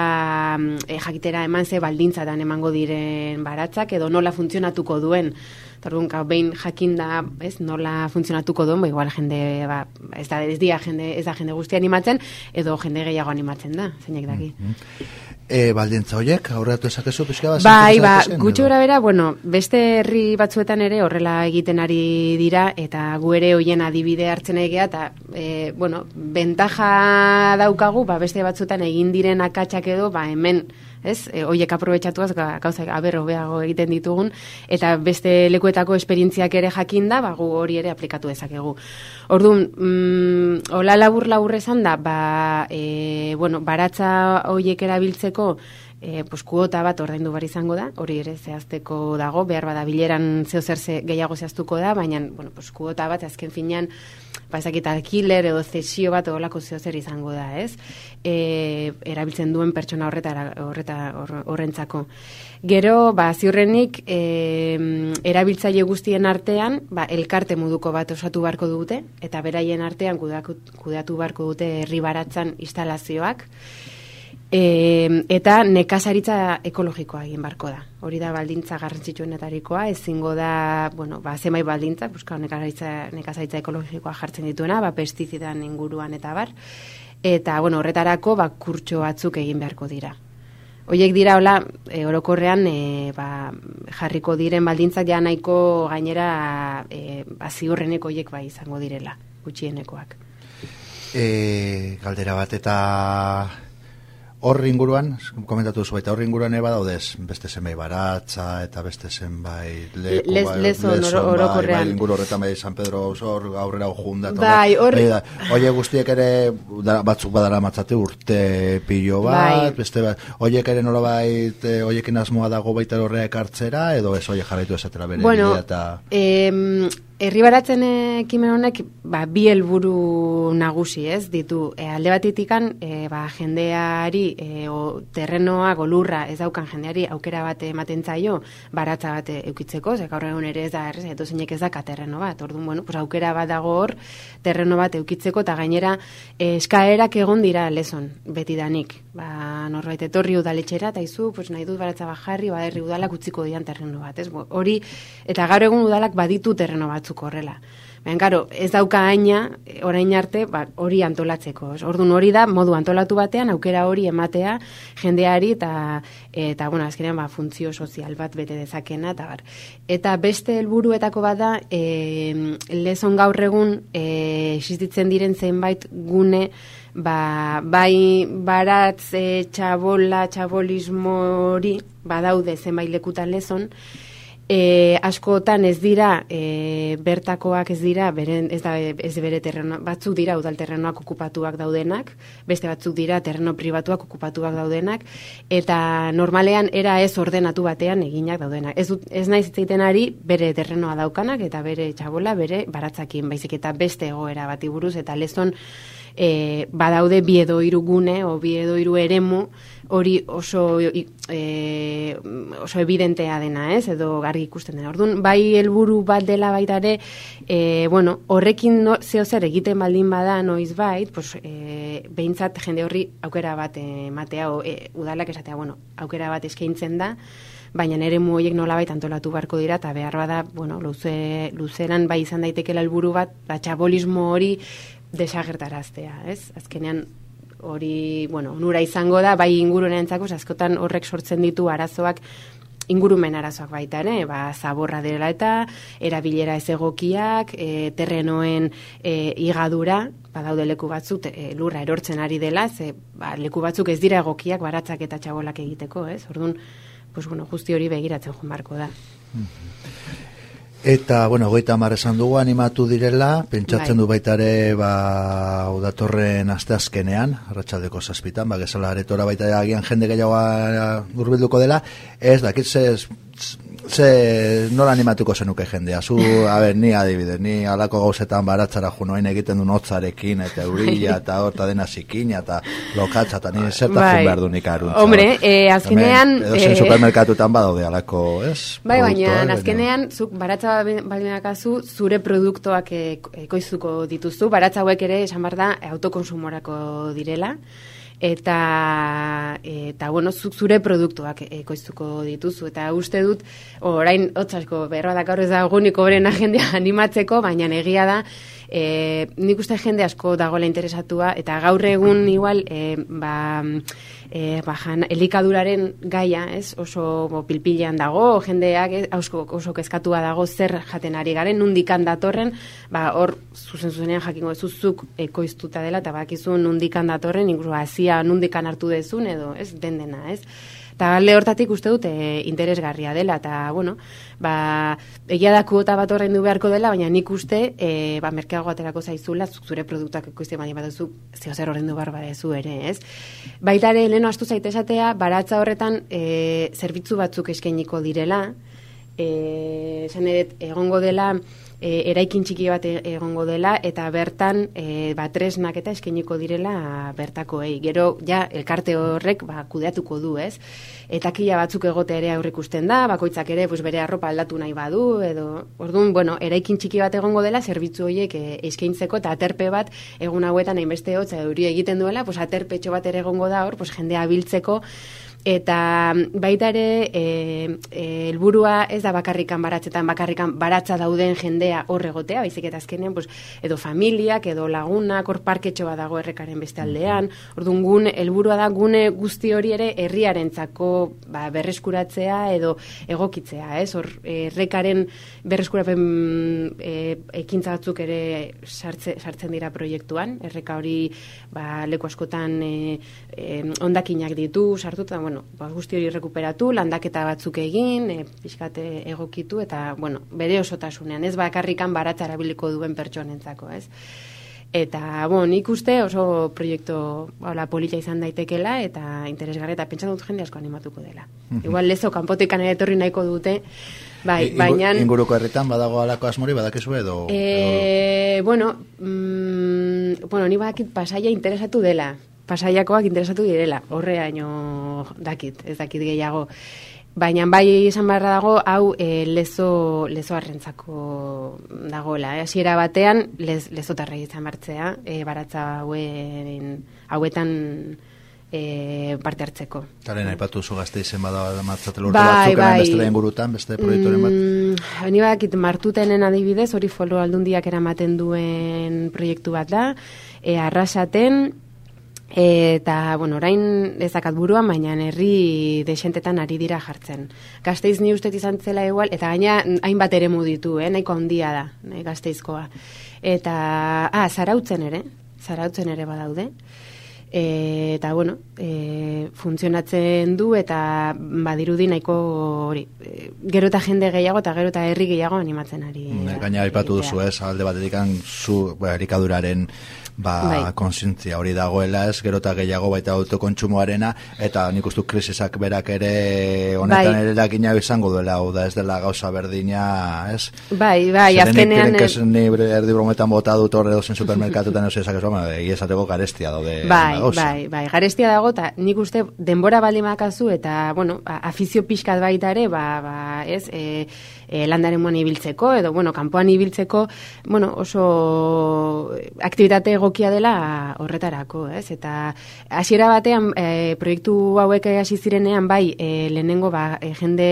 Speaker 9: mm, e, jakitera eman ze baldintzatan emango diren baratzak, edo nola funtzionatuko duen. Eta orduan, gau, behin jakinda, ez, nola funtzionatuko duen, ba, igual jende, ba, ez da, ez dia jende, ez da jende guztia animatzen, edo jende gehiago animatzen da, zeinek daki.
Speaker 2: E, baldintza horiek, aurreatu esakezu pixka bat?
Speaker 9: Bai, ba, gutxi gora bera, bueno, beste herri batzuetan ere horrela egiten ari dira, eta gu ere hoien adibide hartzen egea, eta, e, bueno, bentaja daukagu, ba, beste batzuetan egin diren akatsak edo, ba, hemen, ez, e, hoiek aprobetxatuaz, ga- gauza, aber, hobeago egiten ditugun, eta beste lekuetako esperientziak ere jakinda, ba, gu hori ere aplikatu dezakegu. Orduan, mm, hola labur labur esan da, ba, e, bueno, baratza hoiek erabiltzeko, e, pues, kuota bat ordaindu bar izango da, hori ere zehazteko dago, behar bada bileran zeo zer ze, gehiago zehaztuko da, baina, bueno, pues, kuota bat azken finean, ba, ezakit alkiler edo zesio bat olako zeo zer izango da, ez? E, erabiltzen duen pertsona horreta, hor- horrentzako. Gero, ba, ziurrenik, e, erabiltzaile guztien artean, ba, elkarte moduko bat osatu beharko dute, eta beraien artean kudeatu, beharko dute herri baratzan instalazioak, E, eta nekazaritza ekologikoa egin barko da. Hori da baldintza garrantzitsuenetarikoa, ezingo da, bueno, ba, zenbait baldintza, buska nekazaritza, nekazaritza ekologikoa jartzen dituena, ba, pestizidan inguruan eta bar. Eta, bueno, horretarako, ba, kurtxo batzuk egin beharko dira. Hoiek dira, hola, e, orokorrean, e, ba, jarriko diren baldintzak ja nahiko gainera e, ba, ziurreneko hoiek bai izango direla, gutxienekoak.
Speaker 2: E, galdera bat eta hor inguruan, komentatu zu baita, hor inguruan eba daudez, beste zenbait baratza eta beste zenbait leku,
Speaker 9: Les-
Speaker 2: bai,
Speaker 9: lezon
Speaker 2: lezon, bai,
Speaker 9: orokorrean.
Speaker 2: bai, inguru horretan bai, San Pedro hor aurrera junda. eta
Speaker 9: Bai, hor-
Speaker 2: da, Oie guztiek ere, batzuk badara matzate urte pilo bat,
Speaker 9: Bai.
Speaker 2: beste bat, oiek ere nolabait, e, oiekin asmoa dago baita horreak hartzera, edo ez oie jarraitu esatera bere
Speaker 9: Bueno,
Speaker 2: eta...
Speaker 9: Em, herri baratzen ekimen honek ba, bi helburu nagusi, ez? Ditu, e, alde batitikan, e, ba, jendeari e, o, terrenoa, golurra, ez daukan jendeari aukera bat ematen zaio, baratza bat eukitzeko, ze gaur egun ere ez da, ez, edo zeinek ez daka terreno bat. Orduan, bueno, pues aukera bat dago hor, terreno bat eukitzeko, eta gainera e, eskaerak egon dira lezon, betidanik. Ba, norbait etorri udaletxera, eta izu, pues, nahi dut baratza bat jarri, ba, herri udalak utziko dian terreno bat, ez? Hori, eta gaur egun udalak baditu terreno batzuk horrela. Baina, karo, ez dauka aina, eh, orain arte, ba, hori antolatzeko. Orduan hori da, modu antolatu batean, aukera hori ematea jendeari, eta, eta bueno, azkenean, ba, funtzio sozial bat bete dezakena, eta bar. Eta beste helburuetako bada, e, lezon gaur egun, e, existitzen diren zenbait gune, ba, bai baratz, e, txabola, txabolismo hori, badaude zenbait lekutan lezon, E, askotan ez dira e, bertakoak ez dira beren, ez da ez bere terreno batzuk dira udal terrenoak okupatuak daudenak beste batzuk dira terreno pribatuak okupatuak daudenak eta normalean era ez ordenatu batean eginak daudenak. Ez, dut- ez naiz egiten ari bere terrenoa daukanak eta bere txabola bere baratzakin baizik eta beste egoera bati buruz eta lezon e, badaude bi edo hiru gune o bi edo hiru eremu hori oso e, oso evidentea dena, ez? Edo gargi ikusten dena. Orduan, bai helburu bat dela baita ere, e, bueno, horrekin no, zeo zer egiten baldin bada noiz bait, pues, e, behintzat jende horri aukera bat ematea, o, e, udalak esatea, bueno, aukera bat eskaintzen da, baina nere horiek nolabait antolatu beharko dira eta behar bada, bueno, luze, luzeran bai izan daitekela helburu bat, ba, txabolismo hori desagertaraztea, ez? Azkenean hori, bueno, onura izango da, bai inguruneantzako, ze askotan horrek sortzen ditu arazoak ingurumen arazoak baita ere, ba, zaborra dela eta erabilera ez egokiak, e, terrenoen e, igadura, badaude leku batzuk e, lurra erortzen ari dela, ze ba, leku batzuk ez dira egokiak baratzak eta txabolak egiteko, ez? Orduan, pues, bueno, justi hori begiratzen joan barko da.
Speaker 2: Eta, bueno, goita hamar esan dugu animatu direla, pentsatzen
Speaker 9: Bai.
Speaker 2: du baita ere, ba, hau datorren asteazkenean, arratsaldeko zazpitan, ba, gezala aretora baita agian jende gehiagoa urbilduko dela, ez, dakit ze, ze nola animatuko zenuke jendea, zu, a ber, ni adibidez, ni alako gauzetan baratzara junoen egiten du notzarekin, eta eurila, eta horta dena zikina, eta lokatza, eta ni zertazun
Speaker 9: Bai.
Speaker 2: behar du nik aruntza.
Speaker 9: Hombre, eh, azkenean,
Speaker 2: Hemen, Edozein
Speaker 9: eh,
Speaker 2: supermerkatutan badaude alako, ez?
Speaker 9: Bai, baina
Speaker 2: baina-
Speaker 9: azkenean, zuk baratza baldin akazu, zure produktuak e- ekoizuko dituzu, baratza hauek ere, esan behar da, autokonsumorako direla, eta eta bueno, zuk zure produktuak ekoiztuko dituzu eta uste dut orain hotzasko berroa da gaur ez da egunik horren agendea animatzeko, baina egia da e, nik uste jende asko dagoela interesatua eta gaur egun igual e, ba, e, ba, jan, elikaduraren gaia, ez? Oso bo, pilpilean dago, jendeak ez, oso, oso kezkatua dago zer jaten ari garen, nundikan datorren, ba, hor zuzen zuzenean jakingo zuzuk ekoiztuta dela, eta bakizu nundikan datorren, inkluso hasia nundikan hartu dezun edo, ez, den dena, ez? Eta alde hortatik uste dut e, interesgarria dela, eta, bueno, ba, egia da kuota bat horrein du beharko dela, baina nik uste, e, ba, merkeago aterako zaizula, zure produktuak ekoizte baina bat duzu, zeo zer horrein du behar badezu ere, ez? Baita ere, leheno astu zaite esatea, baratza horretan e, zerbitzu batzuk eskainiko direla, e, esan edet, egongo dela, e, eraikin txiki bat e- egongo dela eta bertan e, ba, tresnak eta eskainiko direla bertakoei. Gero ja elkarte horrek ba, kudeatuko du, ez? Eta kila batzuk egote ere aurrikusten da, bakoitzak ere pues, bere arropa aldatu nahi badu, edo, orduan, bueno, eraikin txiki bat egongo dela, zerbitzu horiek e, eskaintzeko, eta aterpe bat, egun hauetan hainbeste hotza euri egiten duela, pues, aterpetxo bat ere egongo da hor, pues, jendea biltzeko, eta baita ere e, e, helburua ez da bakarrikan baratzetan bakarrikan baratza dauden jendea hor egotea baizik eta azkenean pues, edo familiak edo lagunak hor parketxo bat dago errekaren beste aldean. Orduan gun helburua da gune guzti hori ere herriarentzako ba, berreskuratzea edo egokitzea ez? Hor errekaren berreskurapen e, ekintza batzuk ere sartze, sartzen dira proiektuan. Erreka hori ba, leku askotan e, e, ondakinak ditu sartu eta bueno, ba, guzti hori rekuperatu, landaketa batzuk egin, e, pixkate egokitu, eta, bueno, bere osotasunean, ez bakarrikan baratza erabiliko duen pertsonentzako, ez? Eta, bueno, nik uste oso proiektu hola, polita izan daitekela, eta interesgarri, eta pentsa dut jende asko animatuko dela. Igual lezo, kanpotekan ere etorri nahiko dute, bai, baina...
Speaker 2: Inguruko herritan badago alako asmori, badakizu edo...
Speaker 9: E, bueno, mm, bueno, ni badakit pasaia interesatu dela, pasaiakoak interesatu direla, horreaino dakit, ez dakit gehiago. Baina bai esan beharra dago, hau e, lezo, lezo arrentzako dagoela. Eh? Hasiera batean, lez, lezotarra izan bartzea, e, baratza hauen, hauetan e, parte hartzeko.
Speaker 2: Taren, aipatu zu gazte izen bada matzatela urte
Speaker 9: Bai,
Speaker 2: batzuk,
Speaker 9: bai.
Speaker 2: beste ingurutan, beste proiekturen bat.
Speaker 9: Mm, ni badakit martutenen adibidez, hori folo aldundiak eramaten duen proiektu bat da, e, arrasaten, eta, bueno, orain ezakat buruan, baina herri desentetan ari dira jartzen. Gazteiz ni ustez izan zela igual, eta gaina hainbat ere ditu, eh? nahiko handia da, nahi gazteizkoa. Eta, ah, zarautzen ere, zarautzen ere badaude. E, eta, bueno, e, funtzionatzen du eta badirudi nahiko hori. E, gero eta jende gehiago eta gero eta herri gehiago animatzen ari. da.
Speaker 2: Gaina aipatu duzu ez, alde batetik zu ba, erikaduraren ba,
Speaker 9: Bai.
Speaker 2: konsientzia hori dagoela ez, gero eta gehiago baita autokontsumoarena, eta nik uste dut krisisak berak ere honetan
Speaker 9: Bai.
Speaker 2: ere eragina izango duela, hau da ez dela gauza berdina, ez?
Speaker 9: Bai, bai,
Speaker 2: Zeren nik
Speaker 9: azkenean...
Speaker 2: keren kes ni erdi brometan bota dut horre dozen supermerkatutan ez ezak ez, egia esateko garestia daude
Speaker 9: Bai,
Speaker 2: gauza.
Speaker 9: bai, bai, garestia dago, eta nik uste denbora baldin makazu, eta, bueno, afizio pixkat baita ere, ba, ba, ez, e, e, landaren moan ibiltzeko, edo, bueno, kanpoan ibiltzeko, bueno, oso aktivitate egokia dela horretarako, ez, eta hasiera batean, e, proiektu hauek hasi zirenean, bai, e, lehenengo, ba, e, jende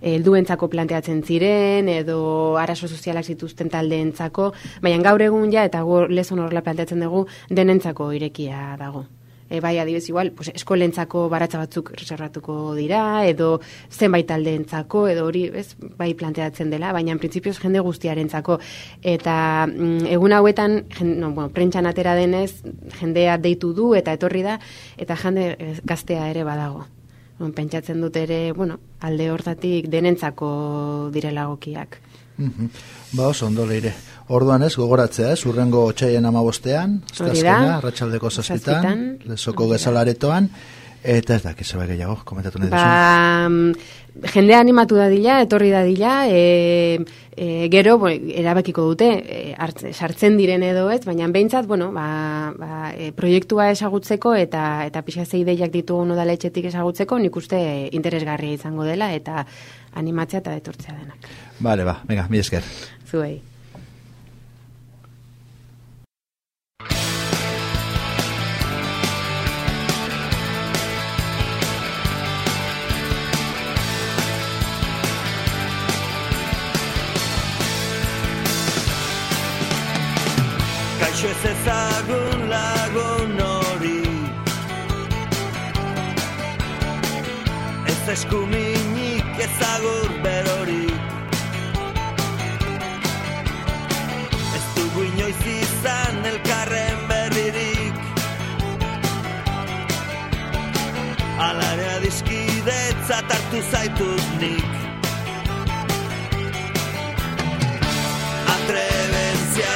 Speaker 9: helduentzako planteatzen ziren, edo arazo sozialak zituzten taldeentzako, baina gaur egun ja, eta gu lezon horrela planteatzen dugu, denentzako irekia dago. E, bai, adibez, igual, pues, eskolentzako baratza batzuk reservatuko dira, edo zenbait taldeentzako, edo hori, ez, bai planteatzen dela, baina en prinsipioz jende guztiarentzako. Eta mm, egun hauetan, jen, no, bueno, prentxan atera denez, jendea deitu du eta etorri da, eta jende eh, gaztea ere badago. Bon, pentsatzen dut ere, bueno, alde hortatik denentzako direla gokiak.
Speaker 2: Mhm. Ba, oso ondo leire. Orduan ez, gogoratzea ez, urrengo otxaien amabostean,
Speaker 9: da.
Speaker 2: ratxaldeko zazpitan, lezoko
Speaker 9: da.
Speaker 2: gezalaretoan, eta ez dakit zeba gehiago, komentatu nahi duzu.
Speaker 9: Ba, jendea animatu dadila, etorri dadila, e, e, gero, bo, erabakiko dute, e, hartze- sartzen diren edo ez, baina behintzat, bueno, ba, ba, e, proiektua esagutzeko eta eta pixa ze ideiak ditugun udaletxetik esagutzeko, nik uste interesgarria izango dela eta animatzea eta etortzea denak.
Speaker 2: Bale, ba, venga, mi esker.
Speaker 9: Zuei.
Speaker 10: Itxu ez ezagun lagun hori. Ez eskuminik ezagur berorik Ez dugu inoiz izan elkarren berririk. Alarea diskidetza hartu zaitut nik. Atrebentzia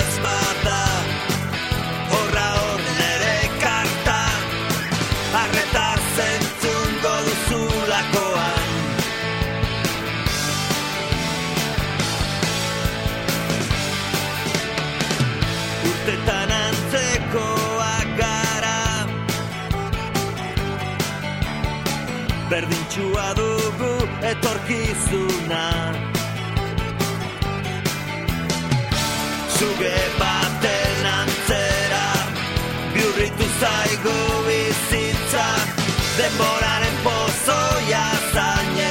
Speaker 10: Berdintxua dugu etorkizuna. Zuge baten antzera Biurritu zaigu bizitza. Denboraren pozoia zainetan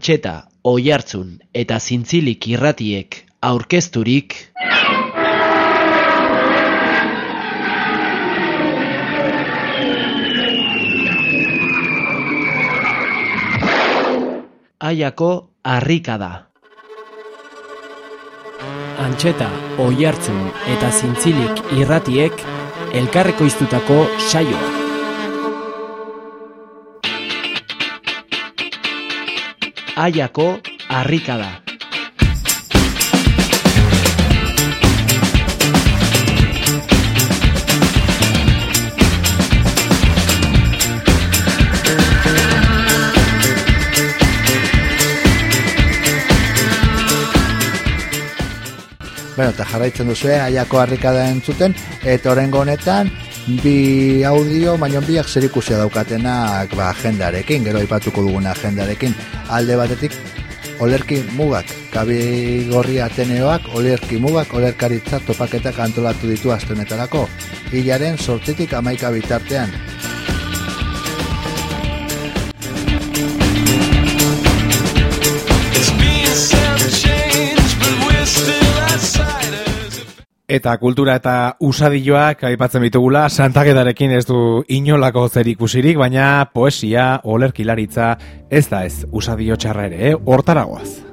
Speaker 1: Antxeta, Oihartzun eta Zintzilik irratiek aurkezturik Aiako harrika da. Antxeta, Oihartzun eta Zintzilik irratiek elkarreko iztutako saioa. Aiako harrika da.
Speaker 2: Bueno, eta jarraitzen duzue, aiako harrikada entzuten, eta orengo honetan, bi audio, baino biak zerikusia daukatenak ba, agendarekin, gero aipatuko dugun agendarekin. Alde batetik, olerki mugak, kabigorri ateneoak, olerki mugak, olerkaritza topaketak antolatu ditu astenetarako. Hilaren sortzitik amaika bitartean.
Speaker 11: Eta kultura eta usadioak aipatzen bitugula, santakedarekin ez du inolako zer ikusirik, baina poesia, olerkilaritza, ez da ez usadio txarra ere, eh?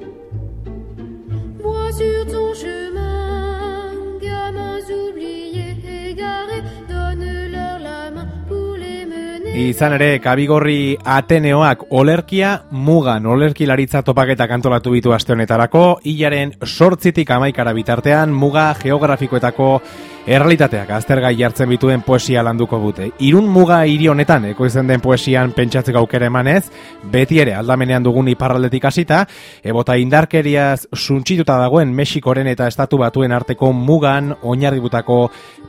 Speaker 11: Izan ere, Kabigorri Ateneoak olerkia mugan olerkilaritza topaketa kantolatu bitu aste honetarako, hilaren sortzitik amaikara bitartean muga geografikoetako errealitateak aztergai jartzen bituen poesia landuko dute. Irun muga hiri honetan, eko izen den poesian pentsatzeko aukera emanez, beti ere aldamenean dugun iparraldetik hasita, ebota indarkeriaz suntxituta dagoen Mexikoren eta Estatu Batuen arteko mugan oinarributako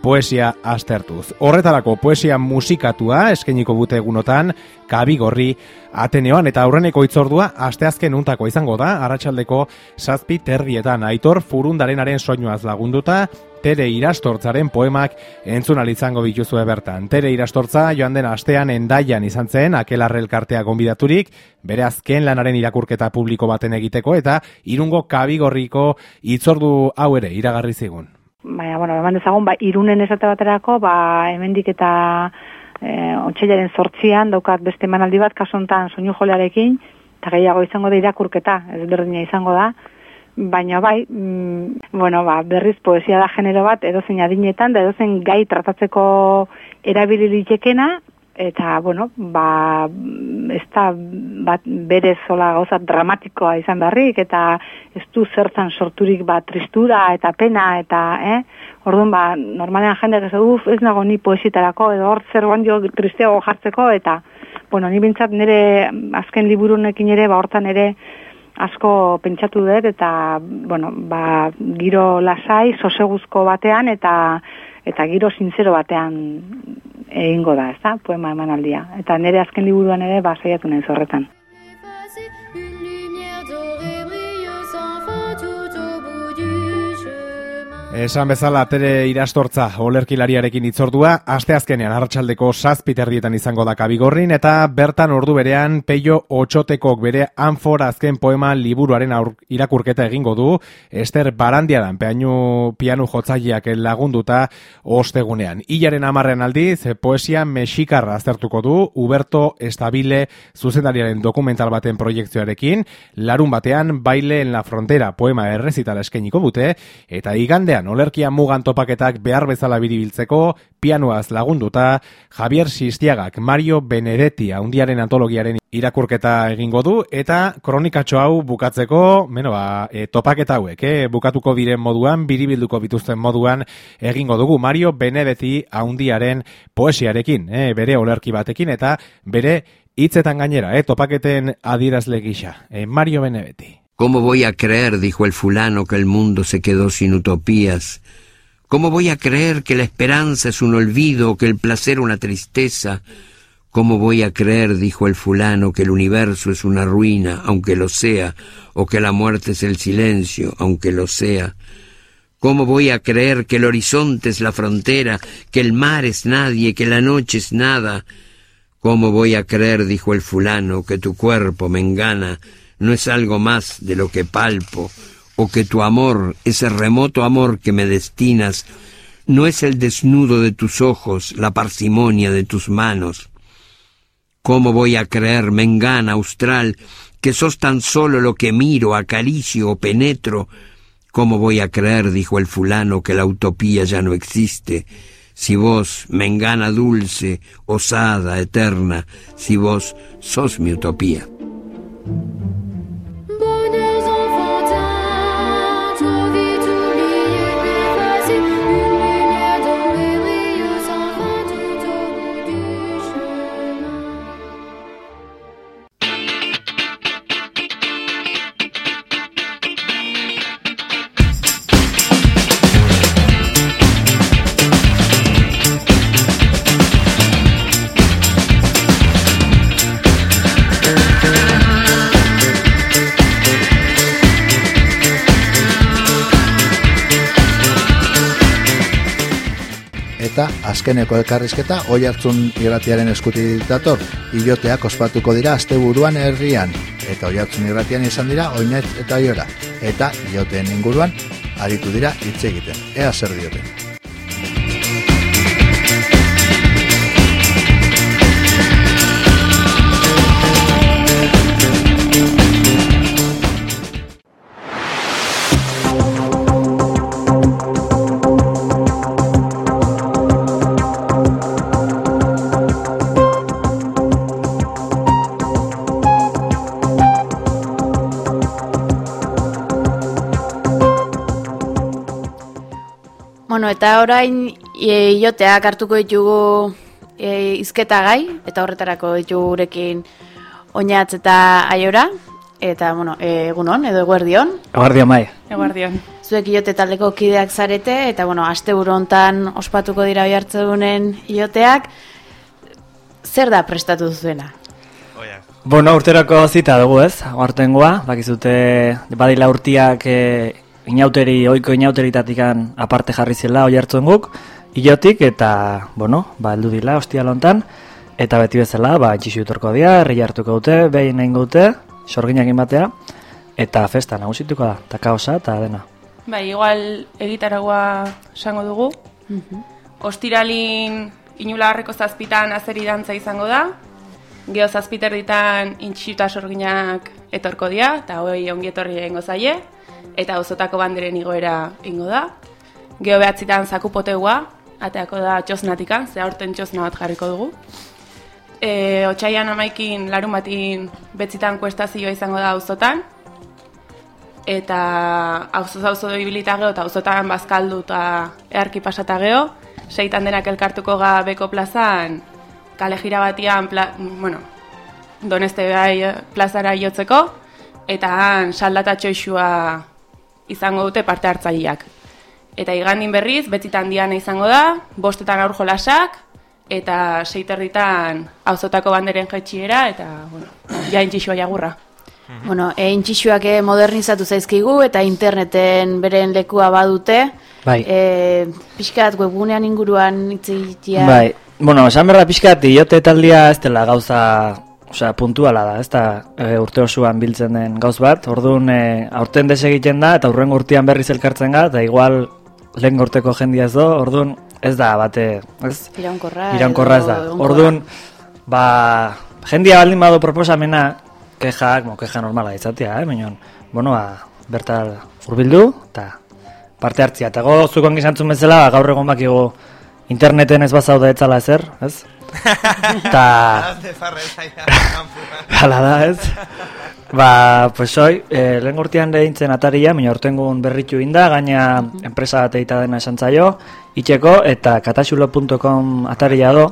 Speaker 11: poesia aztertuz. Horretarako poesia musikatua eskainiko bute egunotan, kabigorri Ateneoan eta aurreneko itzordua asteazken untako izango da, arratsaldeko zazpi terrietan aitor furundarenaren soinuaz lagunduta, Tere Irastortzaren poemak entzun izango bituzue bertan. Tere Irastortza joan den astean endaian izan zen akelarre elkartea gonbidaturik, bere azken lanaren irakurketa publiko baten egiteko eta irungo kabigorriko itzordu hau ere iragarri zigun.
Speaker 12: Baina, bueno, eman dezagun, ba, irunen esate baterako, ba, hemendik eta e, otxailaren sortzian, daukat beste emanaldi bat, kasontan soinu jolearekin, eta gehiago izango da irakurketa, ez berdina izango da, baina bai, mm, bueno, ba, berriz poesia da genero bat, edozein adinetan, da edozein gai tratatzeko erabili litekena, eta, bueno, ba, ez da bat bere zola gauza dramatikoa izan beharrik, eta ez du zertan sorturik ba, tristura eta pena, eta, eh? Orduan, ba, normalean jendeak ez uf, ez nago ni poesitarako, edo hor zer jo tristeago jartzeko, eta, bueno, ni bintzat nire azken liburunekin ere, ba, hortan ere, asko pentsatu dut eta bueno, ba, giro lasai, soseguzko batean eta eta giro sinzero batean egingo da, ezta? Poema emanaldia. Eta nire azken liburuan ere ba saiatu naiz horretan.
Speaker 11: Esan bezala tere irastortza olerkilariarekin itzordua, asteazkenean arratsaldeko zazpiterrietan izango da kabigorrin, eta bertan ordu berean peio otxotekok bere anfor azken poema liburuaren aur, irakurketa egingo du, Ester Barandiaran peainu pianu jotzaileak lagunduta ostegunean. Ilaren amarren aldiz, poesia mexikarra aztertuko du, Uberto Estabile zuzendariaren dokumental baten proiektzioarekin, larun batean baile en la frontera poema errezitala eskeniko dute, eta igandean olerkia mugan topaketak behar bezala biribiltzeko, pianuaz lagunduta, Javier Sistiagak Mario Benedetti haundiaren antologiaren irakurketa egingo du, eta kronikatxo hau bukatzeko, beno, ba, e, topaketa hauek, eh, bukatuko diren moduan, biribilduko bituzten moduan egingo dugu Mario Benedetti haundiaren poesiarekin, eh, bere olerki batekin, eta bere hitzetan gainera, eh, topaketen adirazle gisa, eh, Mario Benedetti.
Speaker 13: ¿Cómo voy a creer, dijo el fulano, que el mundo se quedó sin utopías? ¿Cómo voy a creer que la esperanza es un olvido, que el placer una tristeza? ¿Cómo voy a creer, dijo el fulano, que el universo es una ruina, aunque lo sea, o que la muerte es el silencio, aunque lo sea? ¿Cómo voy a creer que el horizonte es la frontera, que el mar es nadie, que la noche es nada? ¿Cómo voy a creer, dijo el fulano, que tu cuerpo me engana, no es algo más de lo que palpo, o que tu amor, ese remoto amor que me destinas, no es el desnudo de tus ojos, la parsimonia de tus manos. ¿Cómo voy a creer, mengana austral, que sos tan solo lo que miro, acaricio o penetro? ¿Cómo voy a creer, dijo el fulano, que la utopía ya no existe? Si vos, mengana dulce, osada, eterna, si vos sos mi utopía.
Speaker 2: Eta azkeneko elkarrizketa oi hartzun irratiaren eskuti dator, iloteak ospatuko dira asteburuan herrian, eta oi hartzun irratian izan dira oinez eta oiora, eta iloteen inguruan aritu dira hitz egiten, ea zer dioten.
Speaker 5: Bueno, eta orain e, ioteak hartuko ditugu e, izketa gai, eta horretarako ditugu gurekin oinatz eta aiora, eta, bueno, e, egunon, edo eguerdion.
Speaker 14: Eguardion bai.
Speaker 5: Eguardion. Zuek iote taldeko kideak zarete, eta, bueno, aste hontan ospatuko dira oiartzegunen ioteak, zer da prestatu zuena?
Speaker 14: Bueno, urterako zita dugu ez, aurtengoa, bakizute badila urtiak e, inauteri, oiko inauteritatikan aparte jarri zela oi hartzen guk, iotik eta, bueno, ba, heldu dila ostia lontan, eta beti bezala, ba, itxixu utorko dia, herri hartuko dute, behin nahi dute, sorginak batea, eta festa nagusituko da, eta kaosa eta dena.
Speaker 15: Bai, igual egitaragoa esango dugu. Ostiralin inulagarreko zazpitan azeri dantza izango da. Geho zazpiter ditan intxiuta sorginak etorko dira, eta hoi ongi etorri egingo zaie. Eta auzotako banderen igoera ingo da. Geho behatzitan zakupotegua, ateako da txosnatikan, ze aurten txosna bat jarriko dugu. E, Otsaian amaikin larun batin betzitan kuestazioa izango da auzotan, eta auzo auzo ibilita gero eta auzotan bazkaldu eta eharki pasata gero, seitan denak elkartuko ga beko plazan, kale jira batian, pla, bueno, doneste bai plazara jotzeko, eta han saldata txoixua izango dute parte hartzaileak. Eta igandin berriz, betzitan diana izango da, bostetan aur jolasak, eta seiterritan auzotako banderen jetxiera, eta, bueno, ja intxixua jagurra.
Speaker 5: Bueno, e, intxixuak eh, modernizatu zaizkigu eta interneten beren lekua badute.
Speaker 14: Bai.
Speaker 5: E, pixkat webgunean inguruan hitz egitea.
Speaker 14: Bai, bueno, esan berda pixkat, iote taldia ez dela gauza, osea, puntuala da, ez da e, urte osoan biltzen den gauz bat, orduan e, aurten desegiten da, eta urren urtean berriz elkartzen ga, eta igual lehen gorteko jendia ez do, orduan ez da bate, ez?
Speaker 5: Iraunkorra.
Speaker 14: Iraunkorra ez da. Orduan, ba, jendia baldin badu proposamena, kexak, mo, keja normala izatea, eh, baina, bueno, ba, bertal urbildu, eta parte hartzia. Eta go, zuek ongi zantzun bezala, ba, gaur egon bakigu interneten ez bazaude etzala ezer, ez? Eta... Hala da, ez? Ba, pues hoy, eh, lehen urtean deintzen ataria, mina urtengun berritu inda, gaina enpresa bat eita dena esan zaio, itxeko, eta katasulo.com ataria do,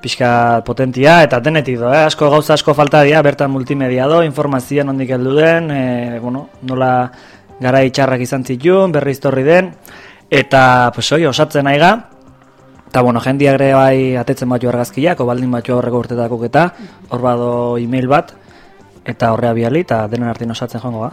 Speaker 14: pixka potentia, eta denetik do, eh? asko gauza asko falta dira, bertan multimedia do, informazioa nondik heldu den, eh, bueno, nola gara itxarrak izan zituen, berri historri den, eta, pues hoi, osatzen aiga, Eta, bueno, jendia ere bai atetzen batu argazkiak, o baldin batu horreko urtetako eta hor bado email bat, eta horrea biali, eta denen artin osatzen joango ba.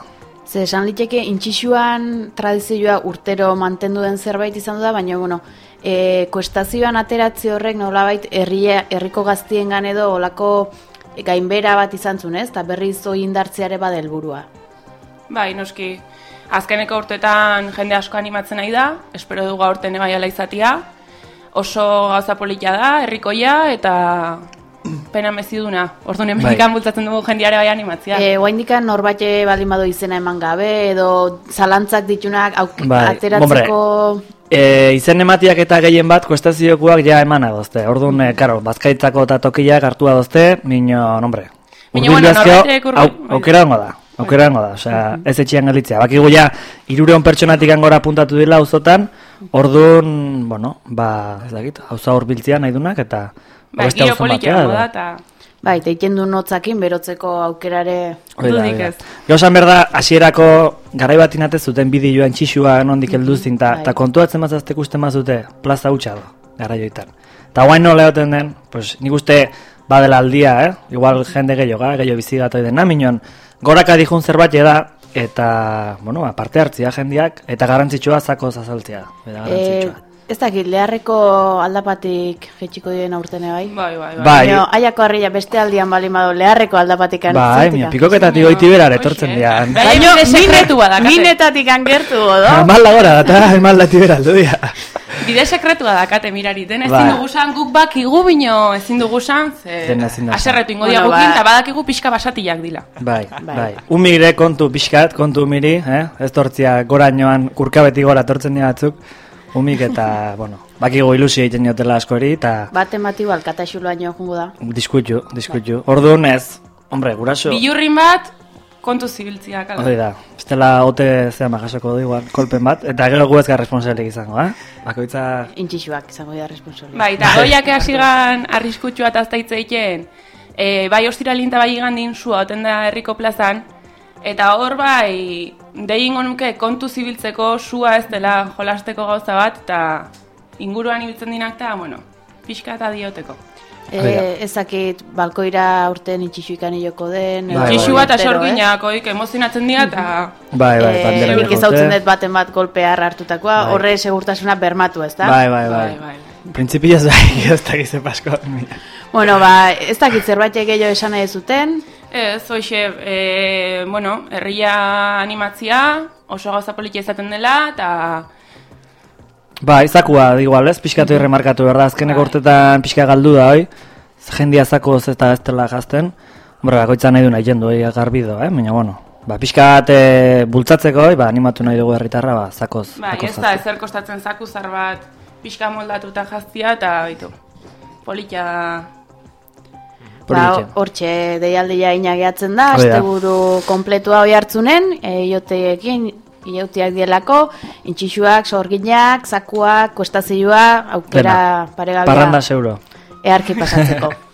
Speaker 5: Ze esan liteke intxixuan tradizioa urtero mantendu den zerbait izan da, baina bueno, e, kuestazioan ateratzi horrek nolabait herria herriko gaztiengan edo olako gainbera bat izan zuen, ez? Ta berriz hori indartzeare bada helburua.
Speaker 15: Bai, noski, azkeneko urtetan jende asko animatzen nahi da, espero dugu aurten bai ala izatia, oso gauza polita da, herrikoia eta pena meziduna. Orduan
Speaker 14: Bai.
Speaker 15: emenikan bultzatzen dugu jendiare bai animatzia.
Speaker 5: E, Oaindikan norbate baldin badu izena eman gabe edo zalantzak ditunak auk,
Speaker 14: Bai,
Speaker 5: ateratzeko
Speaker 14: E, izen ematiak eta gehien bat kuestaziokuak ja eman adozte. Orduan, e, karo, bazkaitzako eta tokiak hartu adozte, mino, nombre.
Speaker 15: Baina, bueno, norbaitek
Speaker 14: aukera hongo da. Aukera hongo da, osea, ez etxian gelditzea. Bakigu ja, irureon pertsonatik angora puntatu dela auzotan, orduan, bueno, ba, ez dakit, auza hurbiltzea nahi dunak, eta
Speaker 15: Bai,
Speaker 14: beste
Speaker 15: politia
Speaker 14: batea,
Speaker 15: dago da, eta...
Speaker 5: Bai, eta iten du notzakin berotzeko aukerare
Speaker 15: Dudik ez.
Speaker 14: Gauzan berda, hasierako garai bat inate zuten bideoan txixua nondik heldu zin, ta,
Speaker 5: bai.
Speaker 14: kontuatzen mazazte ikusten mazute, plaza hutsa do, garaioetan. Ta guain nola egoten den, pues, nik uste badela aldia, eh? Igual jende gehiago, gehiago bizi gatoi dena, minon, goraka dijun zerbait da, eta, bueno, ba, parte hartzia jendiak, eta garrantzitsua zako zazaltzea. Eta
Speaker 5: e,
Speaker 14: garrantzitsua.
Speaker 5: Ez dakit, leharreko aldapatik jetxiko diren aurtene bai?
Speaker 15: Bai, bai,
Speaker 14: bai. Bai.
Speaker 5: Baina, aiako harria beste aldian bali mado leharreko aldapatikan.
Speaker 14: Bai, mia, pikoketatik goiti berar etortzen.
Speaker 15: Bai,
Speaker 5: Baina,
Speaker 15: sekretu badakate.
Speaker 5: minetatik angertu, odo?
Speaker 14: Mal lagora, eta mal lati beraldu dira.
Speaker 15: Bide sekretua dakate mirari, den ezin
Speaker 14: Bai.
Speaker 15: dugu san guk bakigu bino ezin dugu ze
Speaker 14: san.
Speaker 15: aserretu ingo
Speaker 5: Bueno,
Speaker 15: bueno,
Speaker 5: ba-
Speaker 15: eta badakigu pixka basatiak dila.
Speaker 14: Bai, bai. Umire kontu pixkat, kontu umiri, eh? Ez tortzia gorainoan kurkabeti gora tortzen dira batzuk. Umik eta, bueno, bakigu ilusio egiten jotela askori, eta
Speaker 5: Bat emati balkataxuloaino jungo da.
Speaker 14: diskutxu, diskutxu. Orduan ez, hombre, guraso...
Speaker 15: Bilurrin bat, kontu zibiltzia, kala.
Speaker 14: Hori da, bestela ote zean jasoko du igual, kolpen bat, eta gero gu ez gara responsabilik izango, eh? Bakoitza...
Speaker 5: Intxixuak izango dira responsable.
Speaker 15: Bai, eta goiak hasigan arriskutsua eta aztaitze egiten, e, bai ostiralin eta bai igandin sua oten da herriko plazan, eta hor bai, dehingo nuke kontu zibiltzeko sua ez dela jolasteko gauza bat, eta inguruan ibiltzen dinak eta, bueno, pixka eta dioteko.
Speaker 5: E, ezakit balkoira urten itxixu ikan joko den. edo
Speaker 15: Txixu bat
Speaker 5: urtero,
Speaker 15: asorginak, oik, emozionatzen dira, eta...
Speaker 14: Bai, bai, bandera
Speaker 5: Nik
Speaker 14: bikote.
Speaker 5: ezautzen dut baten bat golpea hartutakoa,
Speaker 14: Bai.
Speaker 5: horre segurtasuna bermatu, ez da?
Speaker 14: Bai, bai, bai. Printzipioz bai, ez da gize pasko.
Speaker 5: Bueno, ba, ez dakit zerbait gehiago esan nahi zuten.
Speaker 15: Ez, hoxe, e, bueno, herria animatzia, oso gauza politia izaten dela, eta...
Speaker 14: Bai, zakua, igual, ez? Pixkatu irremarkatu, berda, azkeneko urtetan pixka galdu da, oi? Jendia zakoz eta ez dela jazten. Hombre, bakoitza nahi du nahi jendu, oi, garbido, eh? Baina, bueno, ba, pixkat e, bultzatzeko, oi, ba, animatu nahi dugu herritarra, ba, zakoz.
Speaker 15: Bai,
Speaker 14: zakoz
Speaker 15: ez da, ezer kostatzen zakuzar bat pixka moldatuta jaztia, eta bitu, politia.
Speaker 5: Ba, hortxe deialdia inageatzen da, asteburu kompletua hoi hartzunen, e, ioteekin, iautiak dielako, intxixuak, sorginak, zakuak, kostazioa, aukera
Speaker 14: Dena.
Speaker 5: paregabea.
Speaker 14: Parranda euro.
Speaker 5: Earki pasatzeko.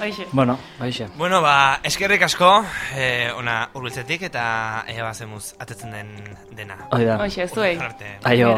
Speaker 15: Hoxe.
Speaker 14: Bueno, baixe.
Speaker 16: Bueno, ba, eskerrik asko, eh, ona urbiltzetik eta ea bazemuz atetzen den dena.
Speaker 14: Hoi da.
Speaker 15: Hoxe, zuei.
Speaker 16: Arte.
Speaker 14: Aio.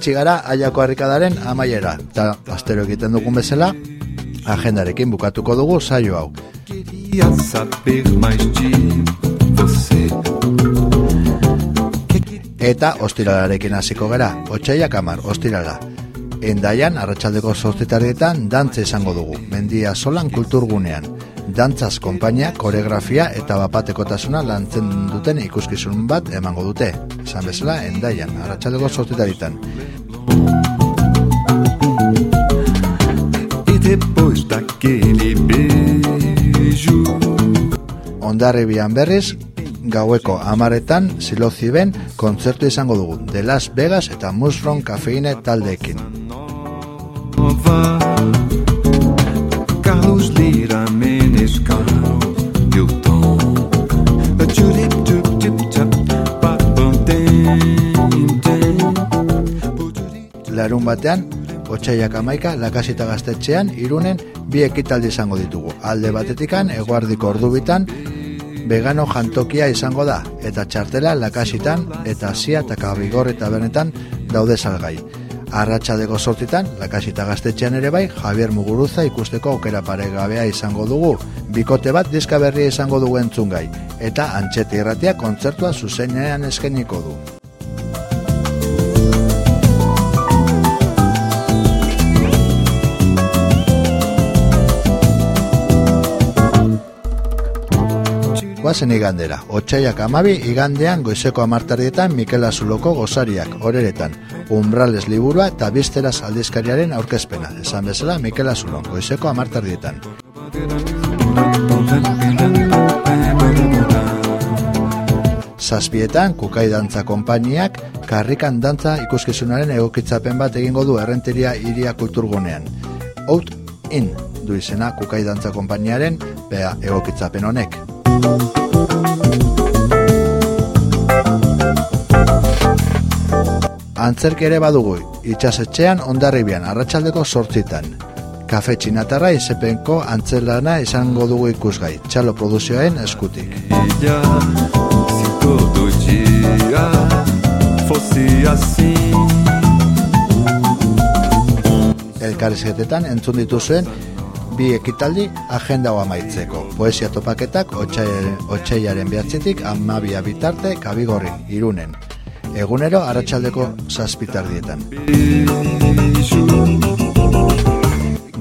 Speaker 2: Iritsi gara aiako harrikadaren amaiera, eta astero egiten dugun bezala, agendarekin bukatuko dugu saio hau. Eta ostiralarekin hasiko gara, otxaiak amar, ostirala. Endaian, arratsaldeko sortzitarietan, dantza izango dugu, mendia solan kulturgunean. Dantzaz konpainia, koreografia eta bapatekotasuna lantzen duten ikuskizun bat emango dute. Esan bezala, endaian, arratsaldeko sortzitarietan. Ondarribian berriz, gaueko amaretan siloziben kontzertu izango dugu, The Las Vegas eta Mushroom Cafeine taldeekin.
Speaker 6: Carlos Lira Menes Carl Newton. A chulip chup chup chup. Bap bum ding ding.
Speaker 2: Larun batean, Otsaiak amaika, lakasita gaztetxean, irunen bi ekitaldi izango ditugu. Alde batetikan, eguardiko ordubitan, vegano jantokia izango da, eta txartela lakasitan eta zia eta kabigor eta benetan daude salgai. Arratxaldeko sortitan, lakasita gaztetxean ere bai, Javier Muguruza ikusteko aukera paregabea izango dugu. Bikote bat diska berria izango dugu entzungai, eta antxete irratia kontzertua zuzenean eskeniko du. Goazen igandera. Otsaiak amabi igandean goizeko amartardietan Mikel Azuloko gozariak horeretan. Umbrales liburua eta bizteraz aldizkariaren aurkezpena. Esan bezala Mikel Azulon, goizeko amartardietan. Zazpietan, Kukai Dantza Konpainiak karrikan dantza ikuskizunaren egokitzapen bat egingo du errenteria iria kulturgunean. Out in du izena Kukai Dantza Konpainiaren bea egokitzapen honek. Antzerki ere badugu, itxasetxean ondarribian arratsaldeko sortzitan. Kafe txinatarra izepenko antzelana izango dugu ikusgai, txalo produzioen eskutik.
Speaker 6: Ilha, se todo dia fosse assim.
Speaker 2: Elkarrizketetan entzun dituzuen bi ekitaldi agenda amaitzeko. Poesia topaketak otxaiaren behatzetik amabia bitarte kabigorrin, irunen. Egunero arratsaldeko zazpitardietan.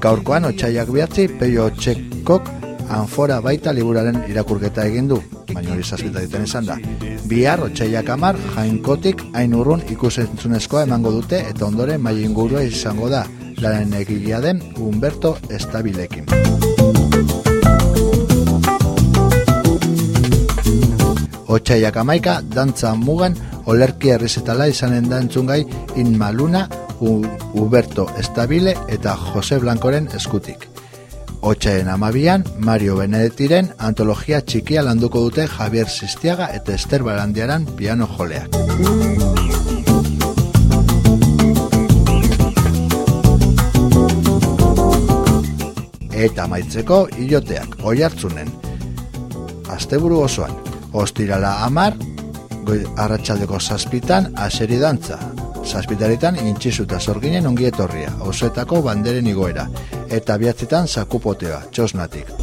Speaker 2: Gaurkoan otxaiak behatzi peio otxekok anfora baita liburaren irakurketa egin du, baina hori zazpitardietan izan da. Bihar otxaiak amar jainkotik hain urrun ikusentzunezkoa emango dute eta ondoren mai ingurua izango da, laren egilea den Humberto Estabilekin. Otsaiak amaika, dantza mugan, olerki errizetala izanen da entzungai Inmaluna, Huberto Estabile eta Jose Blancoren eskutik. Otsaien amabian, Mario Benedettiren antologia txikia landuko dute Javier Sistiaga eta Ester Barandiaran piano joleak. Eta amaitzeko hiloteak, oi hartzunen. Asteburu osoan, ostirala amar, arratsaldeko zazpitan aseri dantza. Zazpitaritan intxizuta zorginen ongi etorria, osoetako banderen igoera, eta biatzitan zakupotea, txosnatik.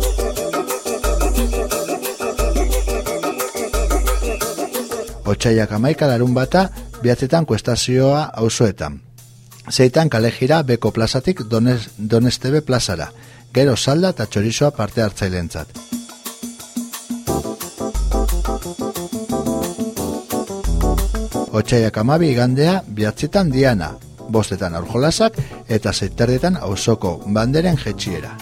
Speaker 2: Otsaiak amaika larun bata, biatzetan kuestazioa auzoetan. Zeitan kale jira beko plazatik Dones, Donestebe plazara, gero salda eta txorizoa parte hartzailentzat. Otsaiak amabi igandea biatzitan diana, bostetan aurjolasak eta zeiterdetan auzoko banderen jetxiera.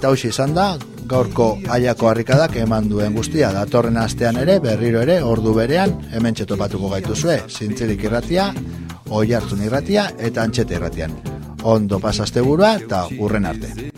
Speaker 2: Eta hausi izan da, gaurko aiako harrikadak eman duen guztia. Datorren astean ere, berriro ere, ordu berean, hemen txetopatuko gaituzue. Zintzilik irratia, oi hartzun irratia eta antxete irratian. Ondo pasazte burua eta urren arte.